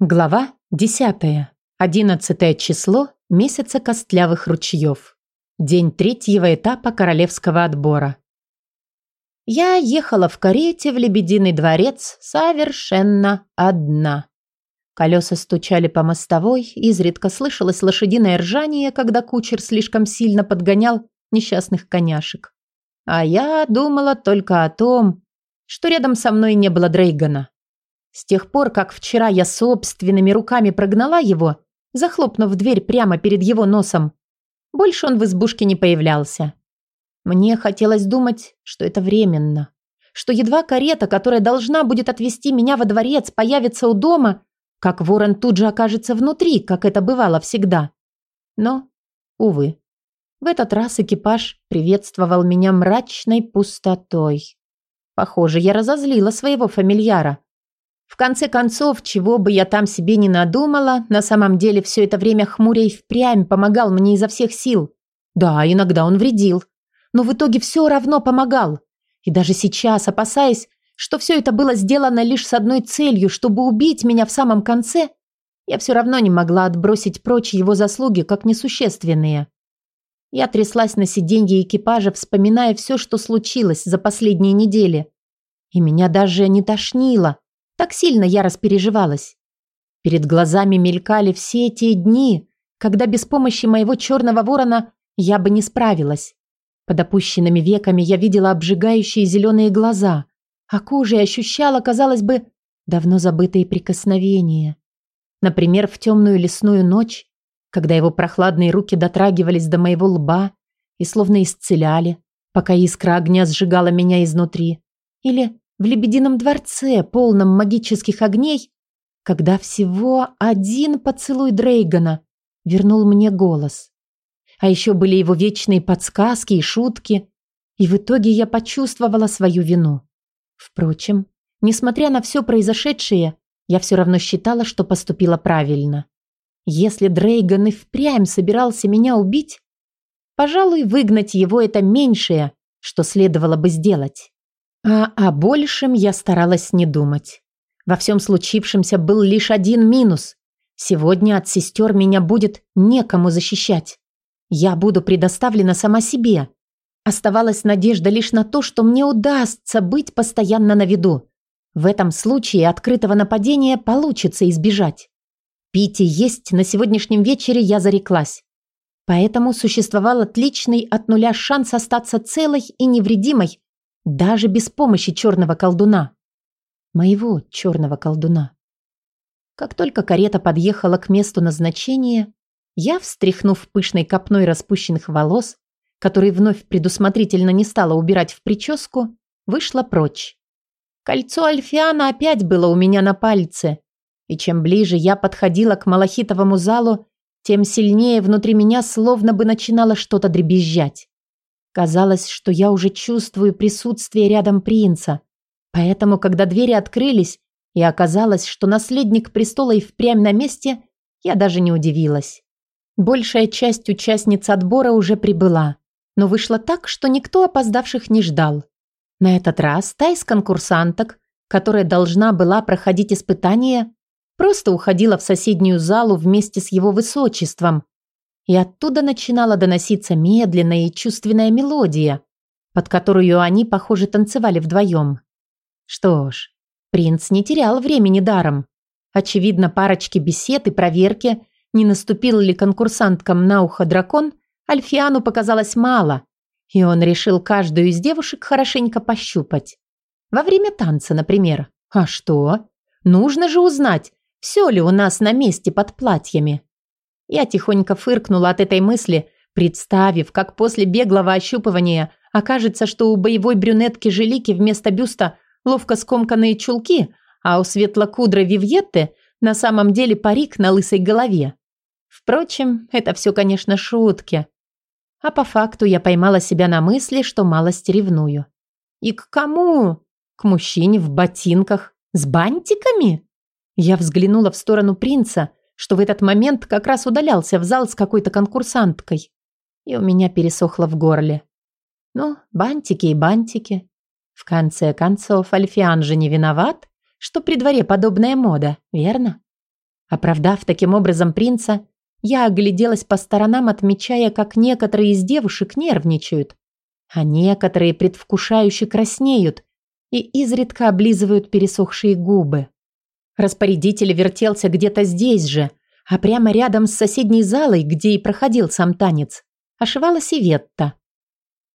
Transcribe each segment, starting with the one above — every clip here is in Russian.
Глава 10. 11 число месяца костлявых ручьев. День третьего этапа королевского отбора. Я ехала в карете в Лебединый дворец совершенно одна. Колеса стучали по мостовой, изредка слышалось лошадиное ржание, когда кучер слишком сильно подгонял несчастных коняшек. А я думала только о том, что рядом со мной не было Дрейгана. С тех пор, как вчера я собственными руками прогнала его, захлопнув дверь прямо перед его носом, больше он в избушке не появлялся. Мне хотелось думать, что это временно, что едва карета, которая должна будет отвезти меня во дворец, появится у дома, как ворон тут же окажется внутри, как это бывало всегда. Но, увы, в этот раз экипаж приветствовал меня мрачной пустотой. Похоже, я разозлила своего фамильяра. В конце концов, чего бы я там себе не надумала, на самом деле все это время хмурей впрямь помогал мне изо всех сил. Да, иногда он вредил, но в итоге все равно помогал. И даже сейчас, опасаясь, что все это было сделано лишь с одной целью, чтобы убить меня в самом конце, я все равно не могла отбросить прочь его заслуги как несущественные. Я тряслась на сиденье экипажа, вспоминая все, что случилось за последние недели. И меня даже не тошнило. Так сильно я распереживалась. Перед глазами мелькали все те дни, когда без помощи моего черного ворона я бы не справилась. Под опущенными веками я видела обжигающие зеленые глаза, а кожей ощущала, казалось бы, давно забытые прикосновения. Например, в темную лесную ночь, когда его прохладные руки дотрагивались до моего лба и словно исцеляли, пока искра огня сжигала меня изнутри. Или в Лебедином дворце, полном магических огней, когда всего один поцелуй Дрейгана вернул мне голос. А еще были его вечные подсказки и шутки, и в итоге я почувствовала свою вину. Впрочем, несмотря на все произошедшее, я все равно считала, что поступила правильно. Если Дрейган и впрямь собирался меня убить, пожалуй, выгнать его это меньшее, что следовало бы сделать. А о большем я старалась не думать. Во всем случившемся был лишь один минус. Сегодня от сестер меня будет некому защищать. Я буду предоставлена сама себе. Оставалась надежда лишь на то, что мне удастся быть постоянно на виду. В этом случае открытого нападения получится избежать. Пить и есть на сегодняшнем вечере я зареклась. Поэтому существовал отличный от нуля шанс остаться целой и невредимой даже без помощи черного колдуна. Моего черного колдуна. Как только карета подъехала к месту назначения, я, встряхнув пышной копной распущенных волос, которые вновь предусмотрительно не стала убирать в прическу, вышла прочь. Кольцо Альфиана опять было у меня на пальце, и чем ближе я подходила к малахитовому залу, тем сильнее внутри меня словно бы начинало что-то дребезжать. Казалось, что я уже чувствую присутствие рядом принца. Поэтому, когда двери открылись, и оказалось, что наследник престола и впрямь на месте, я даже не удивилась. Большая часть участниц отбора уже прибыла, но вышло так, что никто опоздавших не ждал. На этот раз та из конкурсанток, которая должна была проходить испытание, просто уходила в соседнюю залу вместе с его высочеством, и оттуда начинала доноситься медленная и чувственная мелодия, под которую они, похоже, танцевали вдвоем. Что ж, принц не терял времени даром. Очевидно, парочки бесед и проверки, не наступил ли конкурсанткам на ухо дракон, Альфиану показалось мало, и он решил каждую из девушек хорошенько пощупать. Во время танца, например. А что? Нужно же узнать, все ли у нас на месте под платьями. Я тихонько фыркнула от этой мысли, представив, как после беглого ощупывания окажется, что у боевой брюнетки Желики вместо бюста ловко скомканные чулки, а у светлокудрой Вивьетты на самом деле парик на лысой голове. Впрочем, это все, конечно, шутки. А по факту я поймала себя на мысли, что малость ревную. И к кому? К мужчине в ботинках с бантиками? Я взглянула в сторону принца, что в этот момент как раз удалялся в зал с какой-то конкурсанткой. И у меня пересохло в горле. Ну, бантики и бантики. В конце концов, Альфиан же не виноват, что при дворе подобная мода, верно? Оправдав таким образом принца, я огляделась по сторонам, отмечая, как некоторые из девушек нервничают, а некоторые предвкушающе краснеют и изредка облизывают пересохшие губы. Распорядитель вертелся где-то здесь же, а прямо рядом с соседней залой, где и проходил сам танец, ошивалась Иветта.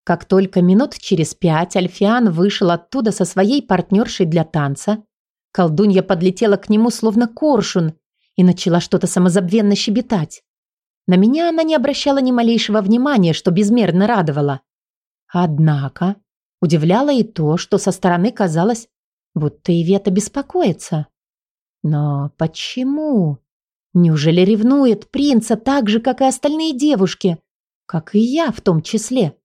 Как только минут через пять Альфиан вышел оттуда со своей партнершей для танца, колдунья подлетела к нему словно коршун и начала что-то самозабвенно щебетать. На меня она не обращала ни малейшего внимания, что безмерно радовало. Однако удивляло и то, что со стороны казалось, будто Ивета беспокоится. Но почему? Неужели ревнует принца так же, как и остальные девушки? Как и я в том числе.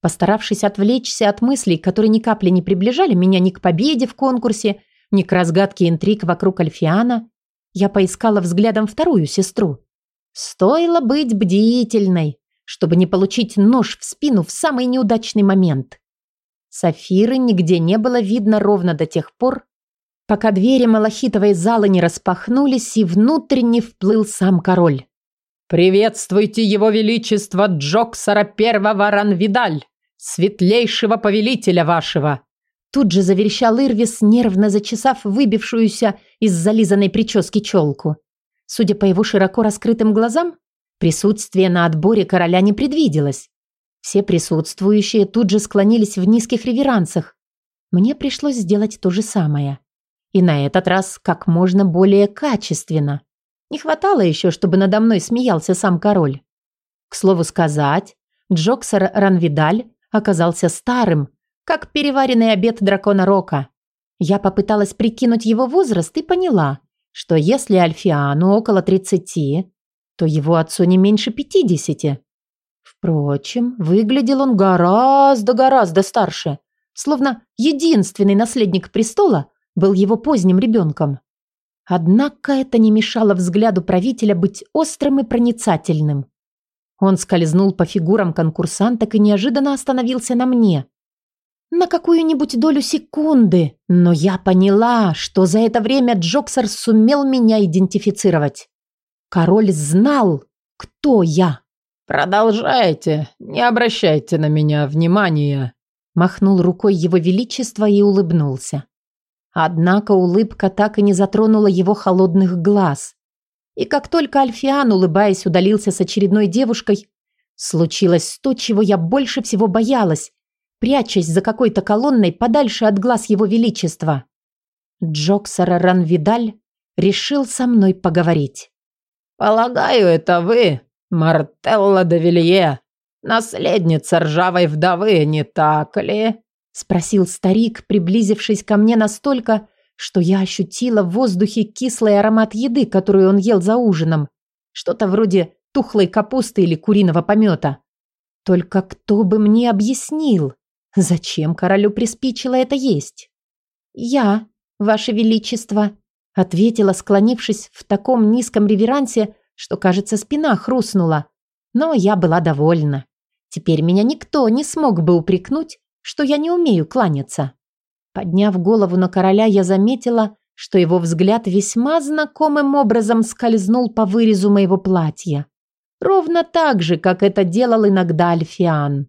Постаравшись отвлечься от мыслей, которые ни капли не приближали меня ни к победе в конкурсе, ни к разгадке интриг вокруг Альфиана, я поискала взглядом вторую сестру. Стоило быть бдительной, чтобы не получить нож в спину в самый неудачный момент. Сафиры нигде не было видно ровно до тех пор, пока двери малахитовой залы не распахнулись и внутренне вплыл сам король. «Приветствуйте его величество Джоксара Первого Ранвидаль, светлейшего повелителя вашего!» Тут же заверещал Ирвис, нервно зачесав выбившуюся из зализанной прически челку. Судя по его широко раскрытым глазам, присутствие на отборе короля не предвиделось. Все присутствующие тут же склонились в низких реверансах. Мне пришлось сделать то же самое. И на этот раз как можно более качественно. Не хватало еще, чтобы надо мной смеялся сам король. К слову сказать, Джоксер Ранвидаль оказался старым, как переваренный обед дракона Рока. Я попыталась прикинуть его возраст и поняла, что если Альфиану около 30, то его отцу не меньше 50. Впрочем, выглядел он гораздо-гораздо старше, словно единственный наследник престола был его поздним ребенком. Однако это не мешало взгляду правителя быть острым и проницательным. Он скользнул по фигурам конкурсанток и неожиданно остановился на мне. На какую-нибудь долю секунды, но я поняла, что за это время Джоксер сумел меня идентифицировать. Король знал, кто я. «Продолжайте, не обращайте на меня внимания», махнул рукой его величество и улыбнулся. Однако улыбка так и не затронула его холодных глаз. И как только Альфиан, улыбаясь, удалился с очередной девушкой, случилось то, чего я больше всего боялась, прячась за какой-то колонной подальше от глаз его величества. Джоксара Ранвидаль решил со мной поговорить. «Полагаю, это вы, Мартелла де Вилье, наследница ржавой вдовы, не так ли?» Спросил старик, приблизившись ко мне настолько, что я ощутила в воздухе кислый аромат еды, которую он ел за ужином. Что-то вроде тухлой капусты или куриного помета. Только кто бы мне объяснил, зачем королю приспичило это есть? «Я, ваше величество», — ответила, склонившись в таком низком реверансе, что, кажется, спина хрустнула. Но я была довольна. Теперь меня никто не смог бы упрекнуть, что я не умею кланяться. Подняв голову на короля, я заметила, что его взгляд весьма знакомым образом скользнул по вырезу моего платья. Ровно так же, как это делал иногда Альфиан.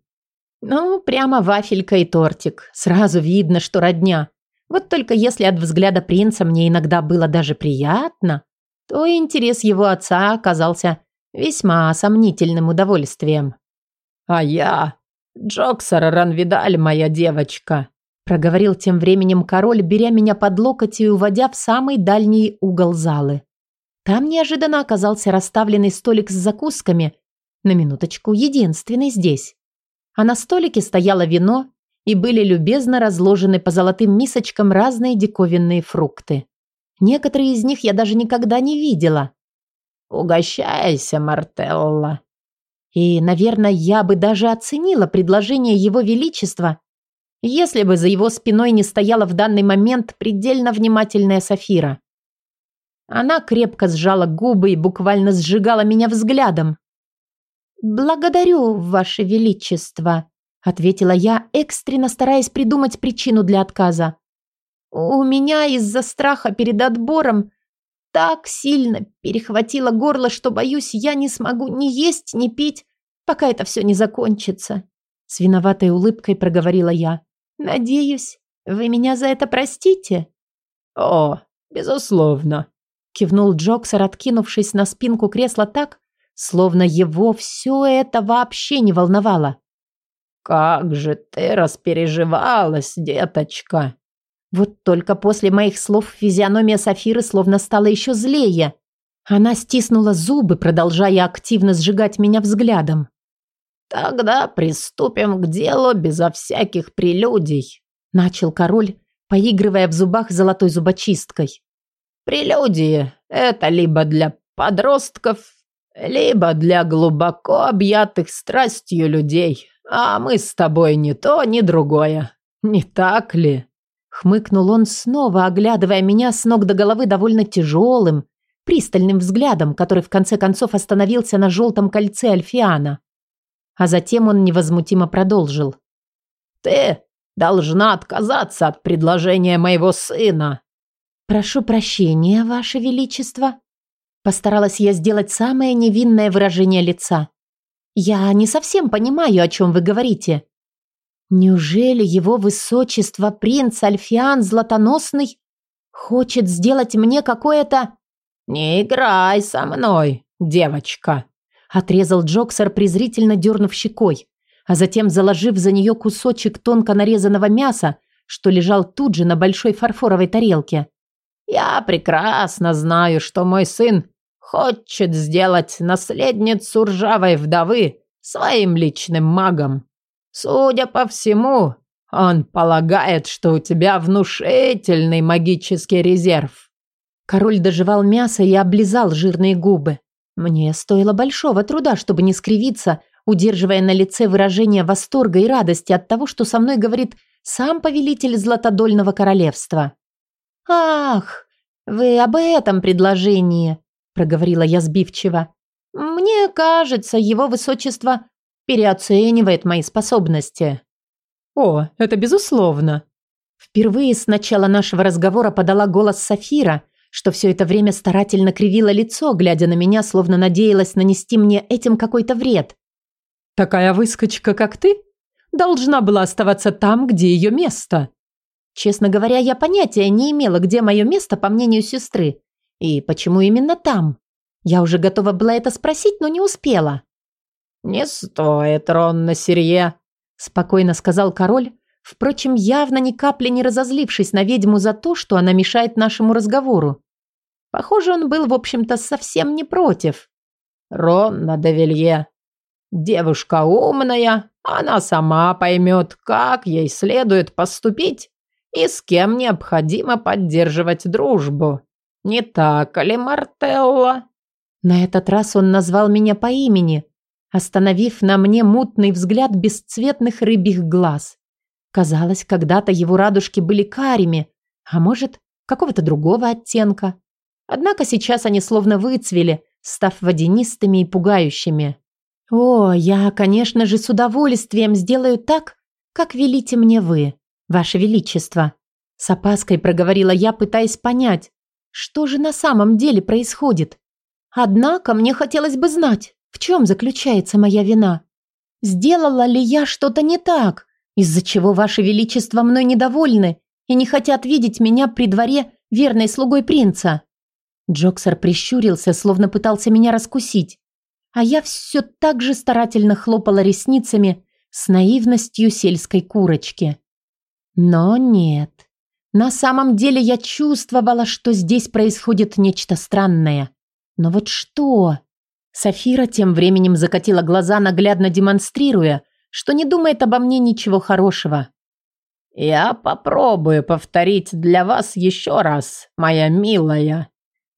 Ну, прямо вафелька и тортик. Сразу видно, что родня. Вот только если от взгляда принца мне иногда было даже приятно, то интерес его отца оказался весьма сомнительным удовольствием. «А я «Джоксер Ранвидаль, моя девочка», – проговорил тем временем король, беря меня под локоть и уводя в самый дальний угол залы. Там неожиданно оказался расставленный столик с закусками, на минуточку, единственный здесь. А на столике стояло вино, и были любезно разложены по золотым мисочкам разные диковинные фрукты. Некоторые из них я даже никогда не видела. «Угощайся, Мартелла», и, наверное, я бы даже оценила предложение Его Величества, если бы за его спиной не стояла в данный момент предельно внимательная Сафира. Она крепко сжала губы и буквально сжигала меня взглядом. «Благодарю, Ваше Величество», — ответила я, экстренно стараясь придумать причину для отказа. «У меня из-за страха перед отбором так сильно перехватило горло, что, боюсь, я не смогу ни есть, ни пить, пока это все не закончится. С виноватой улыбкой проговорила я. Надеюсь, вы меня за это простите? О, безусловно. Кивнул Джоксер, откинувшись на спинку кресла так, словно его все это вообще не волновало. «Как же ты распереживалась, деточка!» Вот только после моих слов физиономия Сафиры словно стала еще злее. Она стиснула зубы, продолжая активно сжигать меня взглядом. «Тогда приступим к делу безо всяких прелюдий», – начал король, поигрывая в зубах золотой зубочисткой. «Прелюдии – это либо для подростков, либо для глубоко объятых страстью людей, а мы с тобой ни то, ни другое. Не так ли?» Хмыкнул он снова, оглядывая меня с ног до головы довольно тяжелым, пристальным взглядом, который в конце концов остановился на желтом кольце Альфиана. А затем он невозмутимо продолжил. «Ты должна отказаться от предложения моего сына». «Прошу прощения, Ваше Величество». Постаралась я сделать самое невинное выражение лица. «Я не совсем понимаю, о чем вы говорите. Неужели его высочество принц Альфиан Златоносный хочет сделать мне какое-то... «Не играй со мной, девочка!» Отрезал Джоксер, презрительно дернув щекой, а затем заложив за нее кусочек тонко нарезанного мяса, что лежал тут же на большой фарфоровой тарелке. «Я прекрасно знаю, что мой сын хочет сделать наследницу ржавой вдовы своим личным магом. Судя по всему, он полагает, что у тебя внушительный магический резерв. Король доживал мясо и облизал жирные губы. Мне стоило большого труда, чтобы не скривиться, удерживая на лице выражение восторга и радости от того, что со мной говорит сам повелитель Златодольного королевства. «Ах, вы об этом предложении», – проговорила я сбивчиво. «Мне кажется, его высочество переоценивает мои способности». «О, это безусловно». Впервые с начала нашего разговора подала голос Сафира, что все это время старательно кривила лицо, глядя на меня, словно надеялась нанести мне этим какой-то вред. «Такая выскочка, как ты, должна была оставаться там, где ее место». Честно говоря, я понятия не имела, где мое место, по мнению сестры. И почему именно там? Я уже готова была это спросить, но не успела. «Не стоит, Ронна Сирье», – спокойно сказал король, впрочем, явно ни капли не разозлившись на ведьму за то, что она мешает нашему разговору. Похоже, он был, в общем-то, совсем не против. «Ронна де Вилье, девушка умная, она сама поймет, как ей следует поступить и с кем необходимо поддерживать дружбу. Не так ли, Мартелла?» На этот раз он назвал меня по имени – остановив на мне мутный взгляд бесцветных рыбьих глаз. Казалось, когда-то его радужки были карими, а может, какого-то другого оттенка. Однако сейчас они словно выцвели, став водянистыми и пугающими. «О, я, конечно же, с удовольствием сделаю так, как велите мне вы, ваше величество», с опаской проговорила я, пытаясь понять, что же на самом деле происходит. Однако мне хотелось бы знать, в чем заключается моя вина? Сделала ли я что-то не так, из-за чего Ваше Величество мной недовольны и не хотят видеть меня при дворе верной слугой принца?» Джоксер прищурился, словно пытался меня раскусить, а я все так же старательно хлопала ресницами с наивностью сельской курочки. Но нет. На самом деле я чувствовала, что здесь происходит нечто странное. Но вот что? Сафира тем временем закатила глаза, наглядно демонстрируя, что не думает обо мне ничего хорошего. «Я попробую повторить для вас еще раз, моя милая»,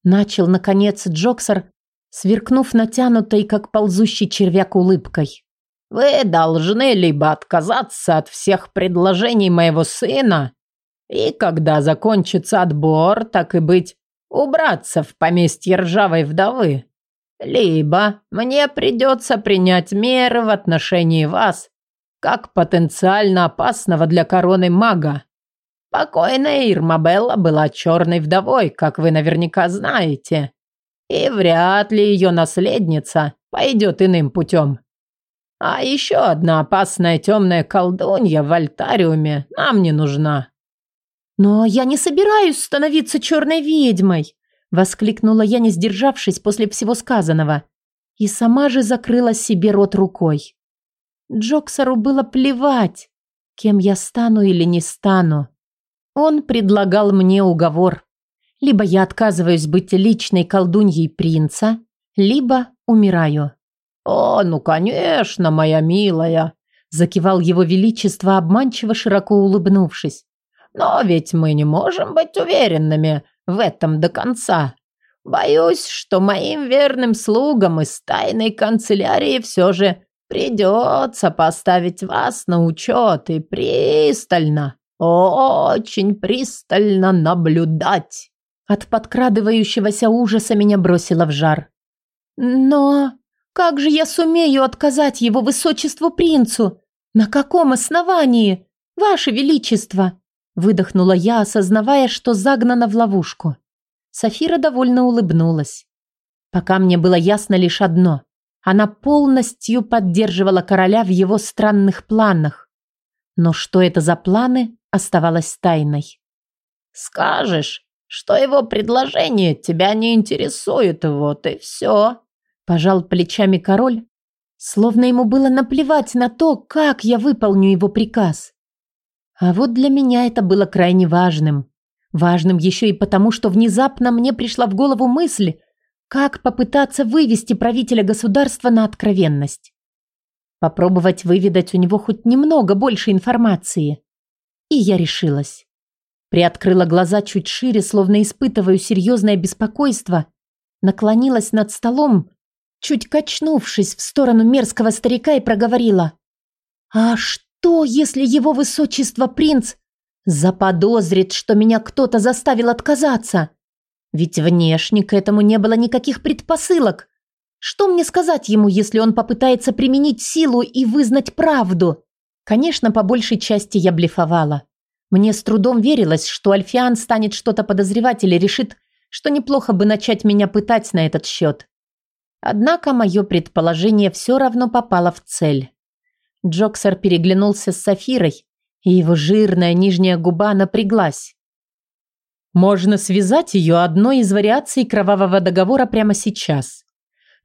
начал, наконец, Джоксер, сверкнув натянутой, как ползущий червяк, улыбкой. «Вы должны либо отказаться от всех предложений моего сына, и когда закончится отбор, так и быть, убраться в поместье ржавой вдовы, либо мне придется принять меры в отношении вас, как потенциально опасного для короны мага. Покойная Ирмабелла была черной вдовой, как вы наверняка знаете. И вряд ли ее наследница пойдет иным путем. А еще одна опасная темная колдунья в альтариуме нам не нужна. «Но я не собираюсь становиться черной ведьмой!» Воскликнула я, не сдержавшись после всего сказанного. И сама же закрыла себе рот рукой. Джоксеру было плевать, кем я стану или не стану. Он предлагал мне уговор. Либо я отказываюсь быть личной колдуньей принца, либо умираю. «О, ну, конечно, моя милая!» Закивал его величество, обманчиво широко улыбнувшись. «Но ведь мы не можем быть уверенными, в этом до конца. Боюсь, что моим верным слугам из тайной канцелярии все же придется поставить вас на учет и пристально, очень пристально наблюдать. От подкрадывающегося ужаса меня бросило в жар. Но как же я сумею отказать его высочеству принцу? На каком основании, ваше величество? Выдохнула я, осознавая, что загнана в ловушку. Софира довольно улыбнулась. Пока мне было ясно лишь одно. Она полностью поддерживала короля в его странных планах. Но что это за планы, оставалось тайной. «Скажешь, что его предложение тебя не интересует, вот и все», пожал плечами король, словно ему было наплевать на то, как я выполню его приказ. А вот для меня это было крайне важным. Важным еще и потому, что внезапно мне пришла в голову мысль, как попытаться вывести правителя государства на откровенность. Попробовать выведать у него хоть немного больше информации. И я решилась. Приоткрыла глаза чуть шире, словно испытываю серьезное беспокойство, наклонилась над столом, чуть качнувшись в сторону мерзкого старика и проговорила. «А что?» Что, если его высочество принц заподозрит, что меня кто-то заставил отказаться? Ведь внешне к этому не было никаких предпосылок. Что мне сказать ему, если он попытается применить силу и вызнать правду? Конечно, по большей части я блефовала. Мне с трудом верилось, что Альфиан станет что-то подозревать или решит, что неплохо бы начать меня пытать на этот счет. Однако мое предположение все равно попало в цель. Джоксер переглянулся с Сафирой, и его жирная нижняя губа напряглась. «Можно связать ее одной из вариаций кровавого договора прямо сейчас»,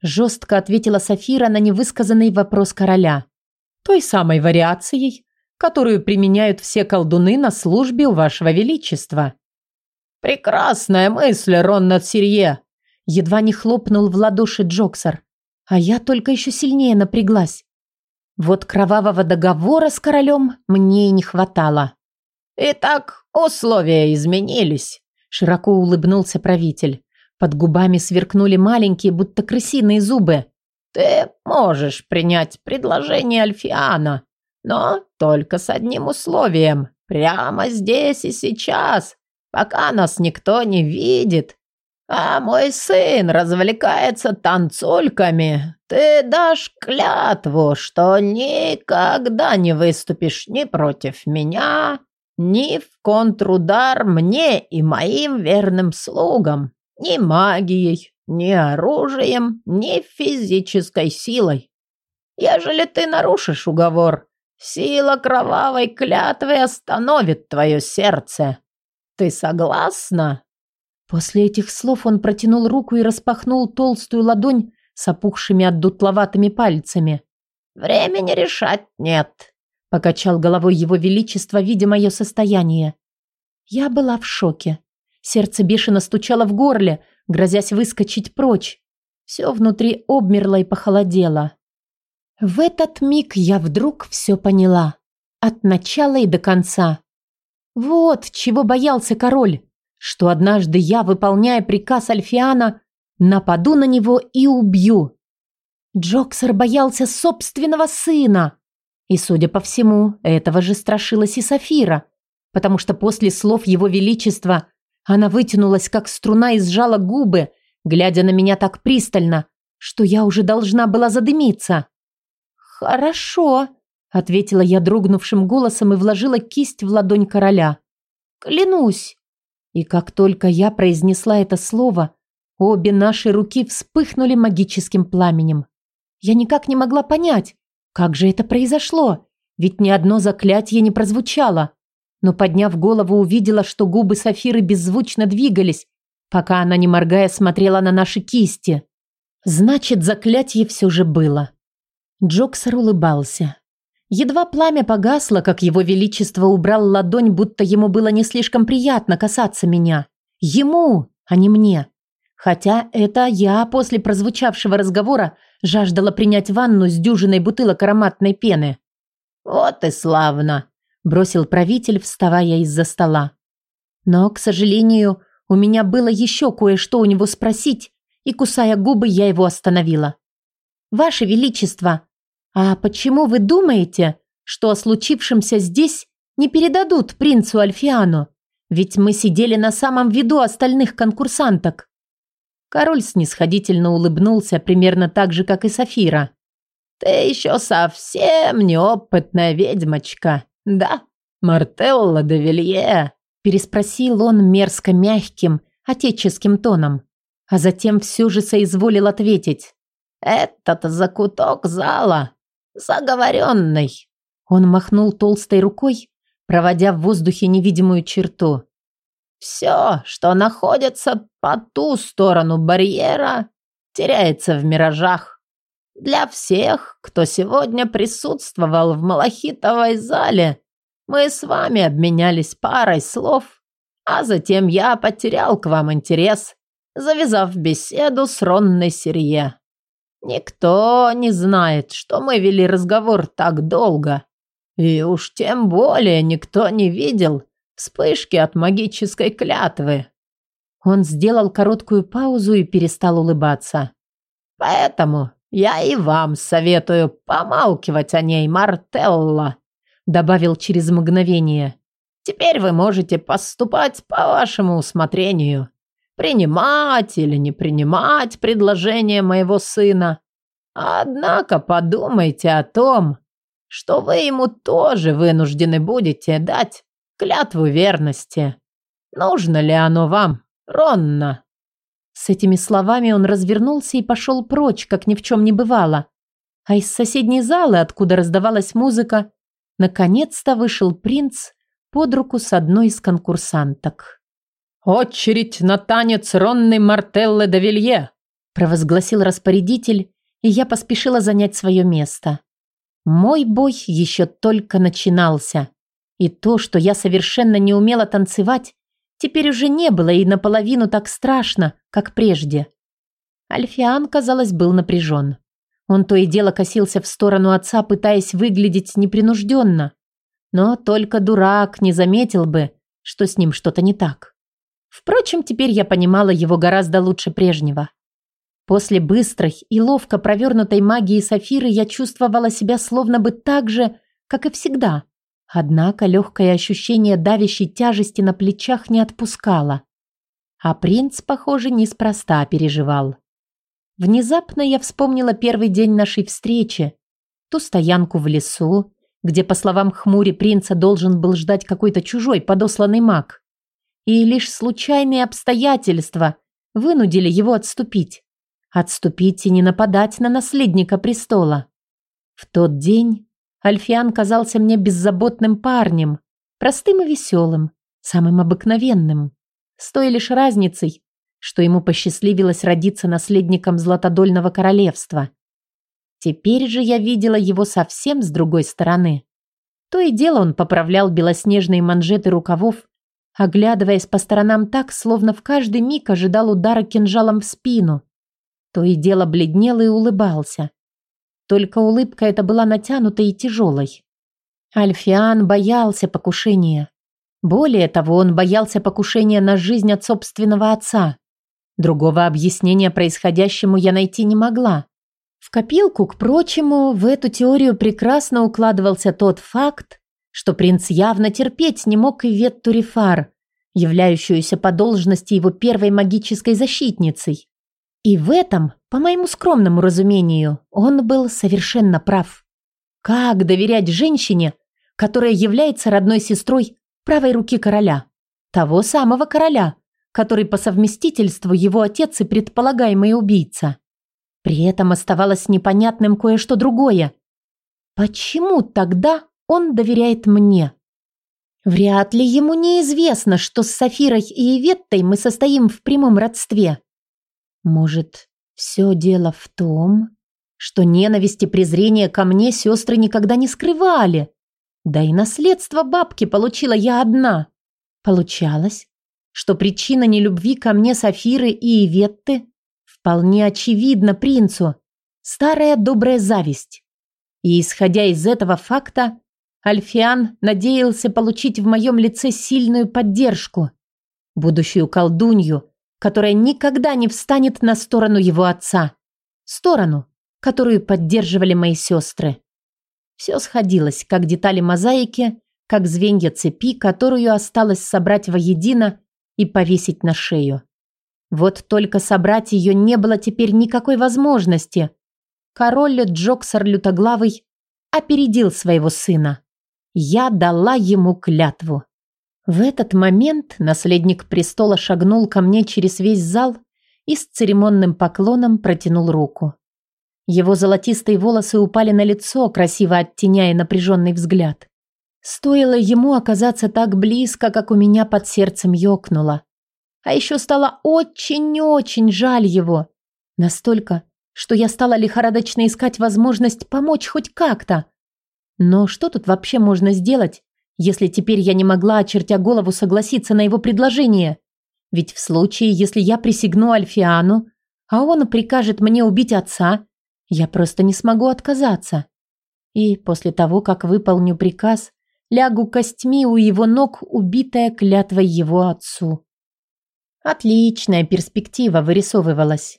жестко ответила Сафира на невысказанный вопрос короля. «Той самой вариацией, которую применяют все колдуны на службе у вашего величества». «Прекрасная мысль, Роннад Сирье!» Едва не хлопнул в ладоши Джоксер. А я только еще сильнее напряглась. Вот кровавого договора с королем мне и не хватало. «Итак, условия изменились», – широко улыбнулся правитель. Под губами сверкнули маленькие, будто крысиные зубы. «Ты можешь принять предложение Альфиана, но только с одним условием. Прямо здесь и сейчас, пока нас никто не видит. А мой сын развлекается танцульками, ты дашь клятву, что никогда не выступишь ни против меня, ни в контрудар мне и моим верным слугам, ни магией, ни оружием, ни физической силой. Ежели ты нарушишь уговор, сила кровавой клятвы остановит твое сердце. Ты согласна?» После этих слов он протянул руку и распахнул толстую ладонь, с опухшими от дутловатыми пальцами. «Времени решать нет», – покачал головой его величество, видя мое состояние. Я была в шоке. Сердце бешено стучало в горле, грозясь выскочить прочь. Все внутри обмерло и похолодело. В этот миг я вдруг все поняла. От начала и до конца. Вот чего боялся король, что однажды я, выполняя приказ Альфиана, Нападу на него и убью. Джоксер боялся собственного сына. И, судя по всему, этого же страшилась и Сафира, потому что после слов его величества она вытянулась, как струна, и сжала губы, глядя на меня так пристально, что я уже должна была задымиться. «Хорошо», — ответила я дрогнувшим голосом и вложила кисть в ладонь короля. клянусь!» И как только я произнесла это слово, обе наши руки вспыхнули магическим пламенем. Я никак не могла понять, как же это произошло, ведь ни одно заклятие не прозвучало. Но, подняв голову, увидела, что губы Сафиры беззвучно двигались, пока она, не моргая, смотрела на наши кисти. Значит, заклятие все же было. Джоксер улыбался. Едва пламя погасло, как его величество убрал ладонь, будто ему было не слишком приятно касаться меня. Ему, а не мне. Хотя это я после прозвучавшего разговора жаждала принять ванну с дюжиной бутылок ароматной пены. «Вот и славно!» – бросил правитель, вставая из-за стола. Но, к сожалению, у меня было еще кое-что у него спросить, и, кусая губы, я его остановила. «Ваше Величество, «А почему вы думаете, что о случившемся здесь не передадут принцу Альфиану? Ведь мы сидели на самом виду остальных конкурсанток». Король снисходительно улыбнулся примерно так же, как и Сафира. «Ты еще совсем неопытная ведьмочка, да, Мартелла де Вилье?» переспросил он мерзко мягким, отеческим тоном, а затем все же соизволил ответить. «Этот закуток зала заговоренный!» Он махнул толстой рукой, проводя в воздухе невидимую черту. «Все, что находится по ту сторону барьера, теряется в миражах. Для всех, кто сегодня присутствовал в Малахитовой зале, мы с вами обменялись парой слов, а затем я потерял к вам интерес, завязав беседу с Ронной Сирье. Никто не знает, что мы вели разговор так долго. И уж тем более никто не видел вспышки от магической клятвы. Он сделал короткую паузу и перестал улыбаться. Поэтому я и вам советую помалкивать о ней, Мартелла, добавил через мгновение. Теперь вы можете поступать по вашему усмотрению принимать или не принимать предложение моего сына. Однако подумайте о том, что вы ему тоже вынуждены будете дать клятву верности. Нужно ли оно вам, Ронна?» С этими словами он развернулся и пошел прочь, как ни в чем не бывало. А из соседней залы, откуда раздавалась музыка, наконец-то вышел принц под руку с одной из конкурсанток. «Очередь на танец Ронны Мартеллы де Вилье!» провозгласил распорядитель, и я поспешила занять свое место. Мой бой еще только начинался, и то, что я совершенно не умела танцевать, теперь уже не было и наполовину так страшно, как прежде. Альфиан, казалось, был напряжен. Он то и дело косился в сторону отца, пытаясь выглядеть непринужденно. Но только дурак не заметил бы, что с ним что-то не так. Впрочем, теперь я понимала его гораздо лучше прежнего. После быстрой и ловко провернутой магии Сафиры я чувствовала себя словно бы так же, как и всегда. Однако легкое ощущение давящей тяжести на плечах не отпускало. А принц, похоже, неспроста переживал. Внезапно я вспомнила первый день нашей встречи, ту стоянку в лесу, где, по словам хмури принца, должен был ждать какой-то чужой подосланный маг и лишь случайные обстоятельства вынудили его отступить. Отступить и не нападать на наследника престола. В тот день Альфиан казался мне беззаботным парнем, простым и веселым, самым обыкновенным, с той лишь разницей, что ему посчастливилось родиться наследником Златодольного королевства. Теперь же я видела его совсем с другой стороны. То и дело он поправлял белоснежные манжеты рукавов оглядываясь по сторонам так, словно в каждый миг ожидал удара кинжалом в спину. То и дело бледнел и улыбался. Только улыбка эта была натянутой и тяжелой. Альфиан боялся покушения. Более того, он боялся покушения на жизнь от собственного отца. Другого объяснения происходящему я найти не могла. В копилку, к прочему, в эту теорию прекрасно укладывался тот факт, что принц явно терпеть не мог Ивет Турифар, являющуюся по должности его первой магической защитницей. И в этом, по моему скромному разумению, он был совершенно прав. Как доверять женщине, которая является родной сестрой правой руки короля? Того самого короля, который по совместительству его отец и предполагаемый убийца. При этом оставалось непонятным кое-что другое. Почему тогда он доверяет мне? Вряд ли ему неизвестно, что с Сафирой и Иветтой мы состоим в прямом родстве. Может, все дело в том, что ненависть и презрение ко мне сестры никогда не скрывали. Да и наследство бабки получила я одна. Получалось, что причина нелюбви ко мне Сафиры и Иветты вполне очевидна принцу. Старая добрая зависть. И исходя из этого факта, Альфиан надеялся получить в моем лице сильную поддержку, будущую колдунью, которая никогда не встанет на сторону его отца, сторону, которую поддерживали мои сестры. Все сходилось, как детали мозаики, как звенья цепи, которую осталось собрать воедино и повесить на шею. Вот только собрать ее не было теперь никакой возможности. Король Джоксар Лютоглавый опередил своего сына. Я дала ему клятву. В этот момент наследник престола шагнул ко мне через весь зал и с церемонным поклоном протянул руку. Его золотистые волосы упали на лицо, красиво оттеняя напряженный взгляд. Стоило ему оказаться так близко, как у меня под сердцем ёкнуло. А еще стало очень-очень жаль его. Настолько, что я стала лихорадочно искать возможность помочь хоть как-то. Но что тут вообще можно сделать, если теперь я не могла, очертя голову, согласиться на его предложение? Ведь в случае, если я присягну Альфиану, а он прикажет мне убить отца, я просто не смогу отказаться. И после того, как выполню приказ, лягу костьми у его ног, убитая клятвой его отцу. Отличная перспектива вырисовывалась.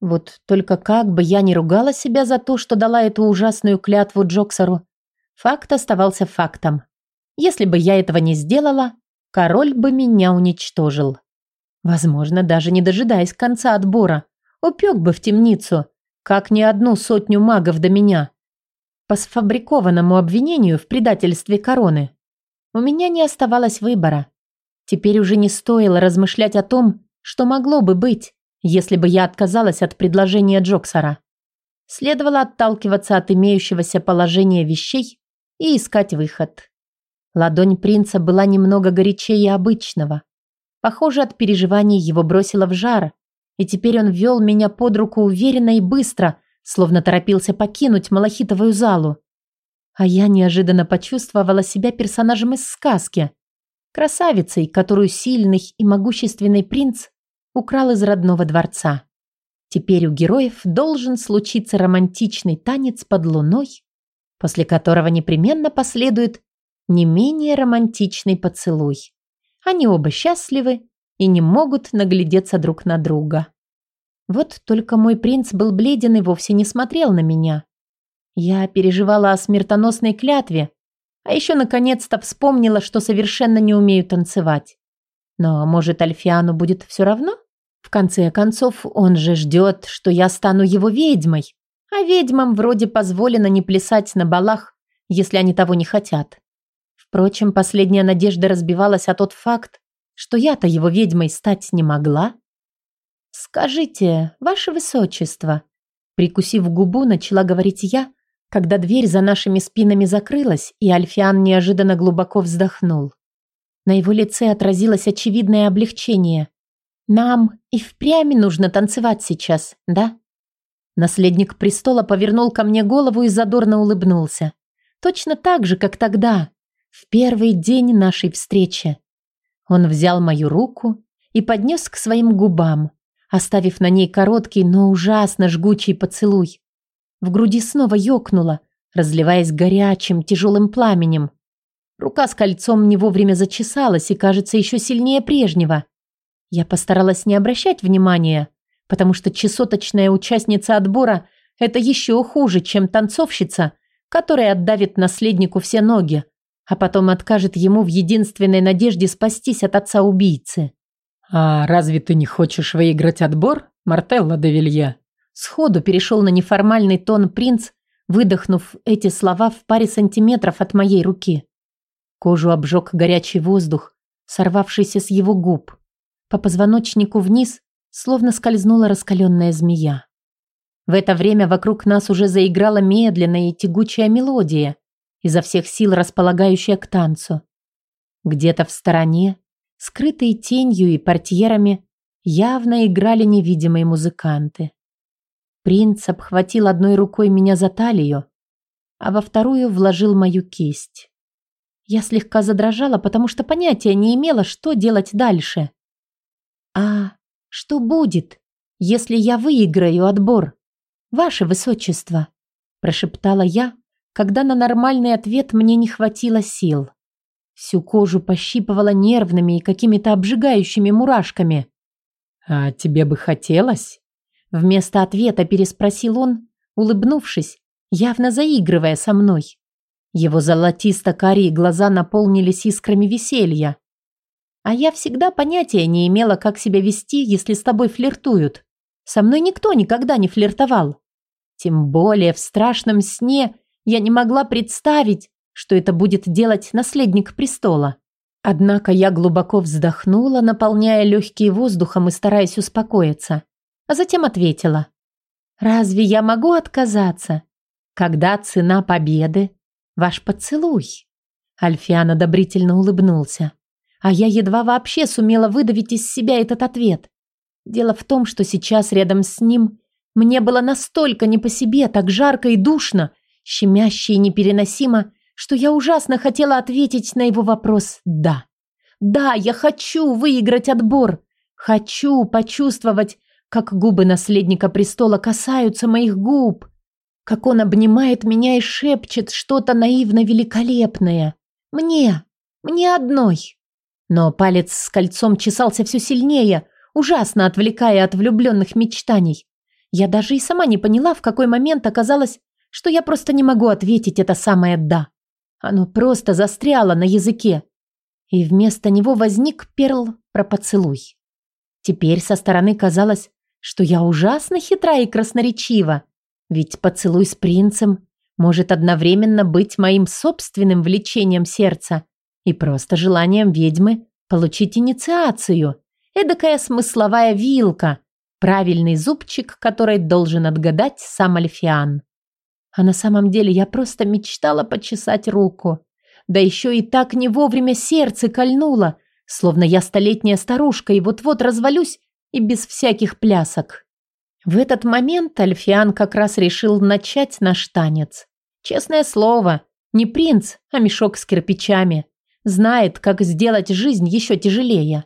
Вот только как бы я ни ругала себя за то, что дала эту ужасную клятву Джоксару, Факт оставался фактом. Если бы я этого не сделала, король бы меня уничтожил. Возможно, даже не дожидаясь конца отбора, упек бы в темницу, как ни одну сотню магов до меня. По сфабрикованному обвинению в предательстве короны. У меня не оставалось выбора. Теперь уже не стоило размышлять о том, что могло бы быть, если бы я отказалась от предложения Джоксара. Следовало отталкиваться от имеющегося положения вещей и искать выход. Ладонь принца была немного горячее обычного. Похоже, от переживаний его бросило в жар, и теперь он вел меня под руку уверенно и быстро, словно торопился покинуть малахитовую залу. А я неожиданно почувствовала себя персонажем из сказки, красавицей, которую сильный и могущественный принц украл из родного дворца. Теперь у героев должен случиться романтичный танец под луной после которого непременно последует не менее романтичный поцелуй. Они оба счастливы и не могут наглядеться друг на друга. Вот только мой принц был бледен и вовсе не смотрел на меня. Я переживала о смертоносной клятве, а еще наконец-то вспомнила, что совершенно не умею танцевать. Но, может, Альфиану будет все равно? В конце концов, он же ждет, что я стану его ведьмой. А ведьмам вроде позволено не плясать на балах, если они того не хотят. Впрочем, последняя надежда разбивалась о тот факт, что я-то его ведьмой стать не могла. «Скажите, ваше высочество», прикусив губу, начала говорить я, когда дверь за нашими спинами закрылась, и Альфиан неожиданно глубоко вздохнул. На его лице отразилось очевидное облегчение. «Нам и впрямь нужно танцевать сейчас, да?» Наследник престола повернул ко мне голову и задорно улыбнулся. Точно так же, как тогда, в первый день нашей встречи. Он взял мою руку и поднес к своим губам, оставив на ней короткий, но ужасно жгучий поцелуй. В груди снова ёкнуло, разливаясь горячим, тяжелым пламенем. Рука с кольцом не вовремя зачесалась и, кажется, еще сильнее прежнего. Я постаралась не обращать внимания, потому что чесоточная участница отбора – это еще хуже, чем танцовщица, которая отдавит наследнику все ноги, а потом откажет ему в единственной надежде спастись от отца-убийцы. «А разве ты не хочешь выиграть отбор, Мартелла де Вилья?» Сходу перешел на неформальный тон принц, выдохнув эти слова в паре сантиметров от моей руки. Кожу обжег горячий воздух, сорвавшийся с его губ. По позвоночнику вниз словно скользнула раскаленная змея. В это время вокруг нас уже заиграла медленная и тягучая мелодия, изо всех сил располагающая к танцу. Где-то в стороне, скрытые тенью и портьерами, явно играли невидимые музыканты. Принц обхватил одной рукой меня за талию, а во вторую вложил мою кисть. Я слегка задрожала, потому что понятия не имела, что делать дальше. «А что будет, если я выиграю отбор, ваше высочество?» прошептала я, когда на нормальный ответ мне не хватило сил. Всю кожу пощипывала нервными и какими-то обжигающими мурашками. «А тебе бы хотелось?» Вместо ответа переспросил он, улыбнувшись, явно заигрывая со мной. Его золотисто-карие глаза наполнились искрами веселья. А я всегда понятия не имела, как себя вести, если с тобой флиртуют. Со мной никто никогда не флиртовал. Тем более в страшном сне я не могла представить, что это будет делать наследник престола. Однако я глубоко вздохнула, наполняя легкие воздухом и стараясь успокоиться. А затем ответила. «Разве я могу отказаться? Когда цена победы? Ваш поцелуй?» Альфиан одобрительно улыбнулся. А я едва вообще сумела выдавить из себя этот ответ. Дело в том, что сейчас рядом с ним мне было настолько не по себе, так жарко и душно, щемяще и непереносимо, что я ужасно хотела ответить на его вопрос «да». Да, я хочу выиграть отбор. Хочу почувствовать, как губы наследника престола касаются моих губ, как он обнимает меня и шепчет что-то наивно великолепное. Мне, мне одной. Но палец с кольцом чесался все сильнее, ужасно отвлекая от влюбленных мечтаний. Я даже и сама не поняла, в какой момент оказалось, что я просто не могу ответить это самое «да». Оно просто застряло на языке. И вместо него возник перл про поцелуй. Теперь со стороны казалось, что я ужасно хитра и красноречива, ведь поцелуй с принцем может одновременно быть моим собственным влечением сердца и просто желанием ведьмы получить инициацию. Эдакая смысловая вилка, правильный зубчик, который должен отгадать сам Альфиан. А на самом деле я просто мечтала почесать руку. Да еще и так не вовремя сердце кольнуло, словно я столетняя старушка и вот-вот развалюсь и без всяких плясок. В этот момент Альфиан как раз решил начать наш танец. Честное слово, не принц, а мешок с кирпичами. Знает, как сделать жизнь еще тяжелее.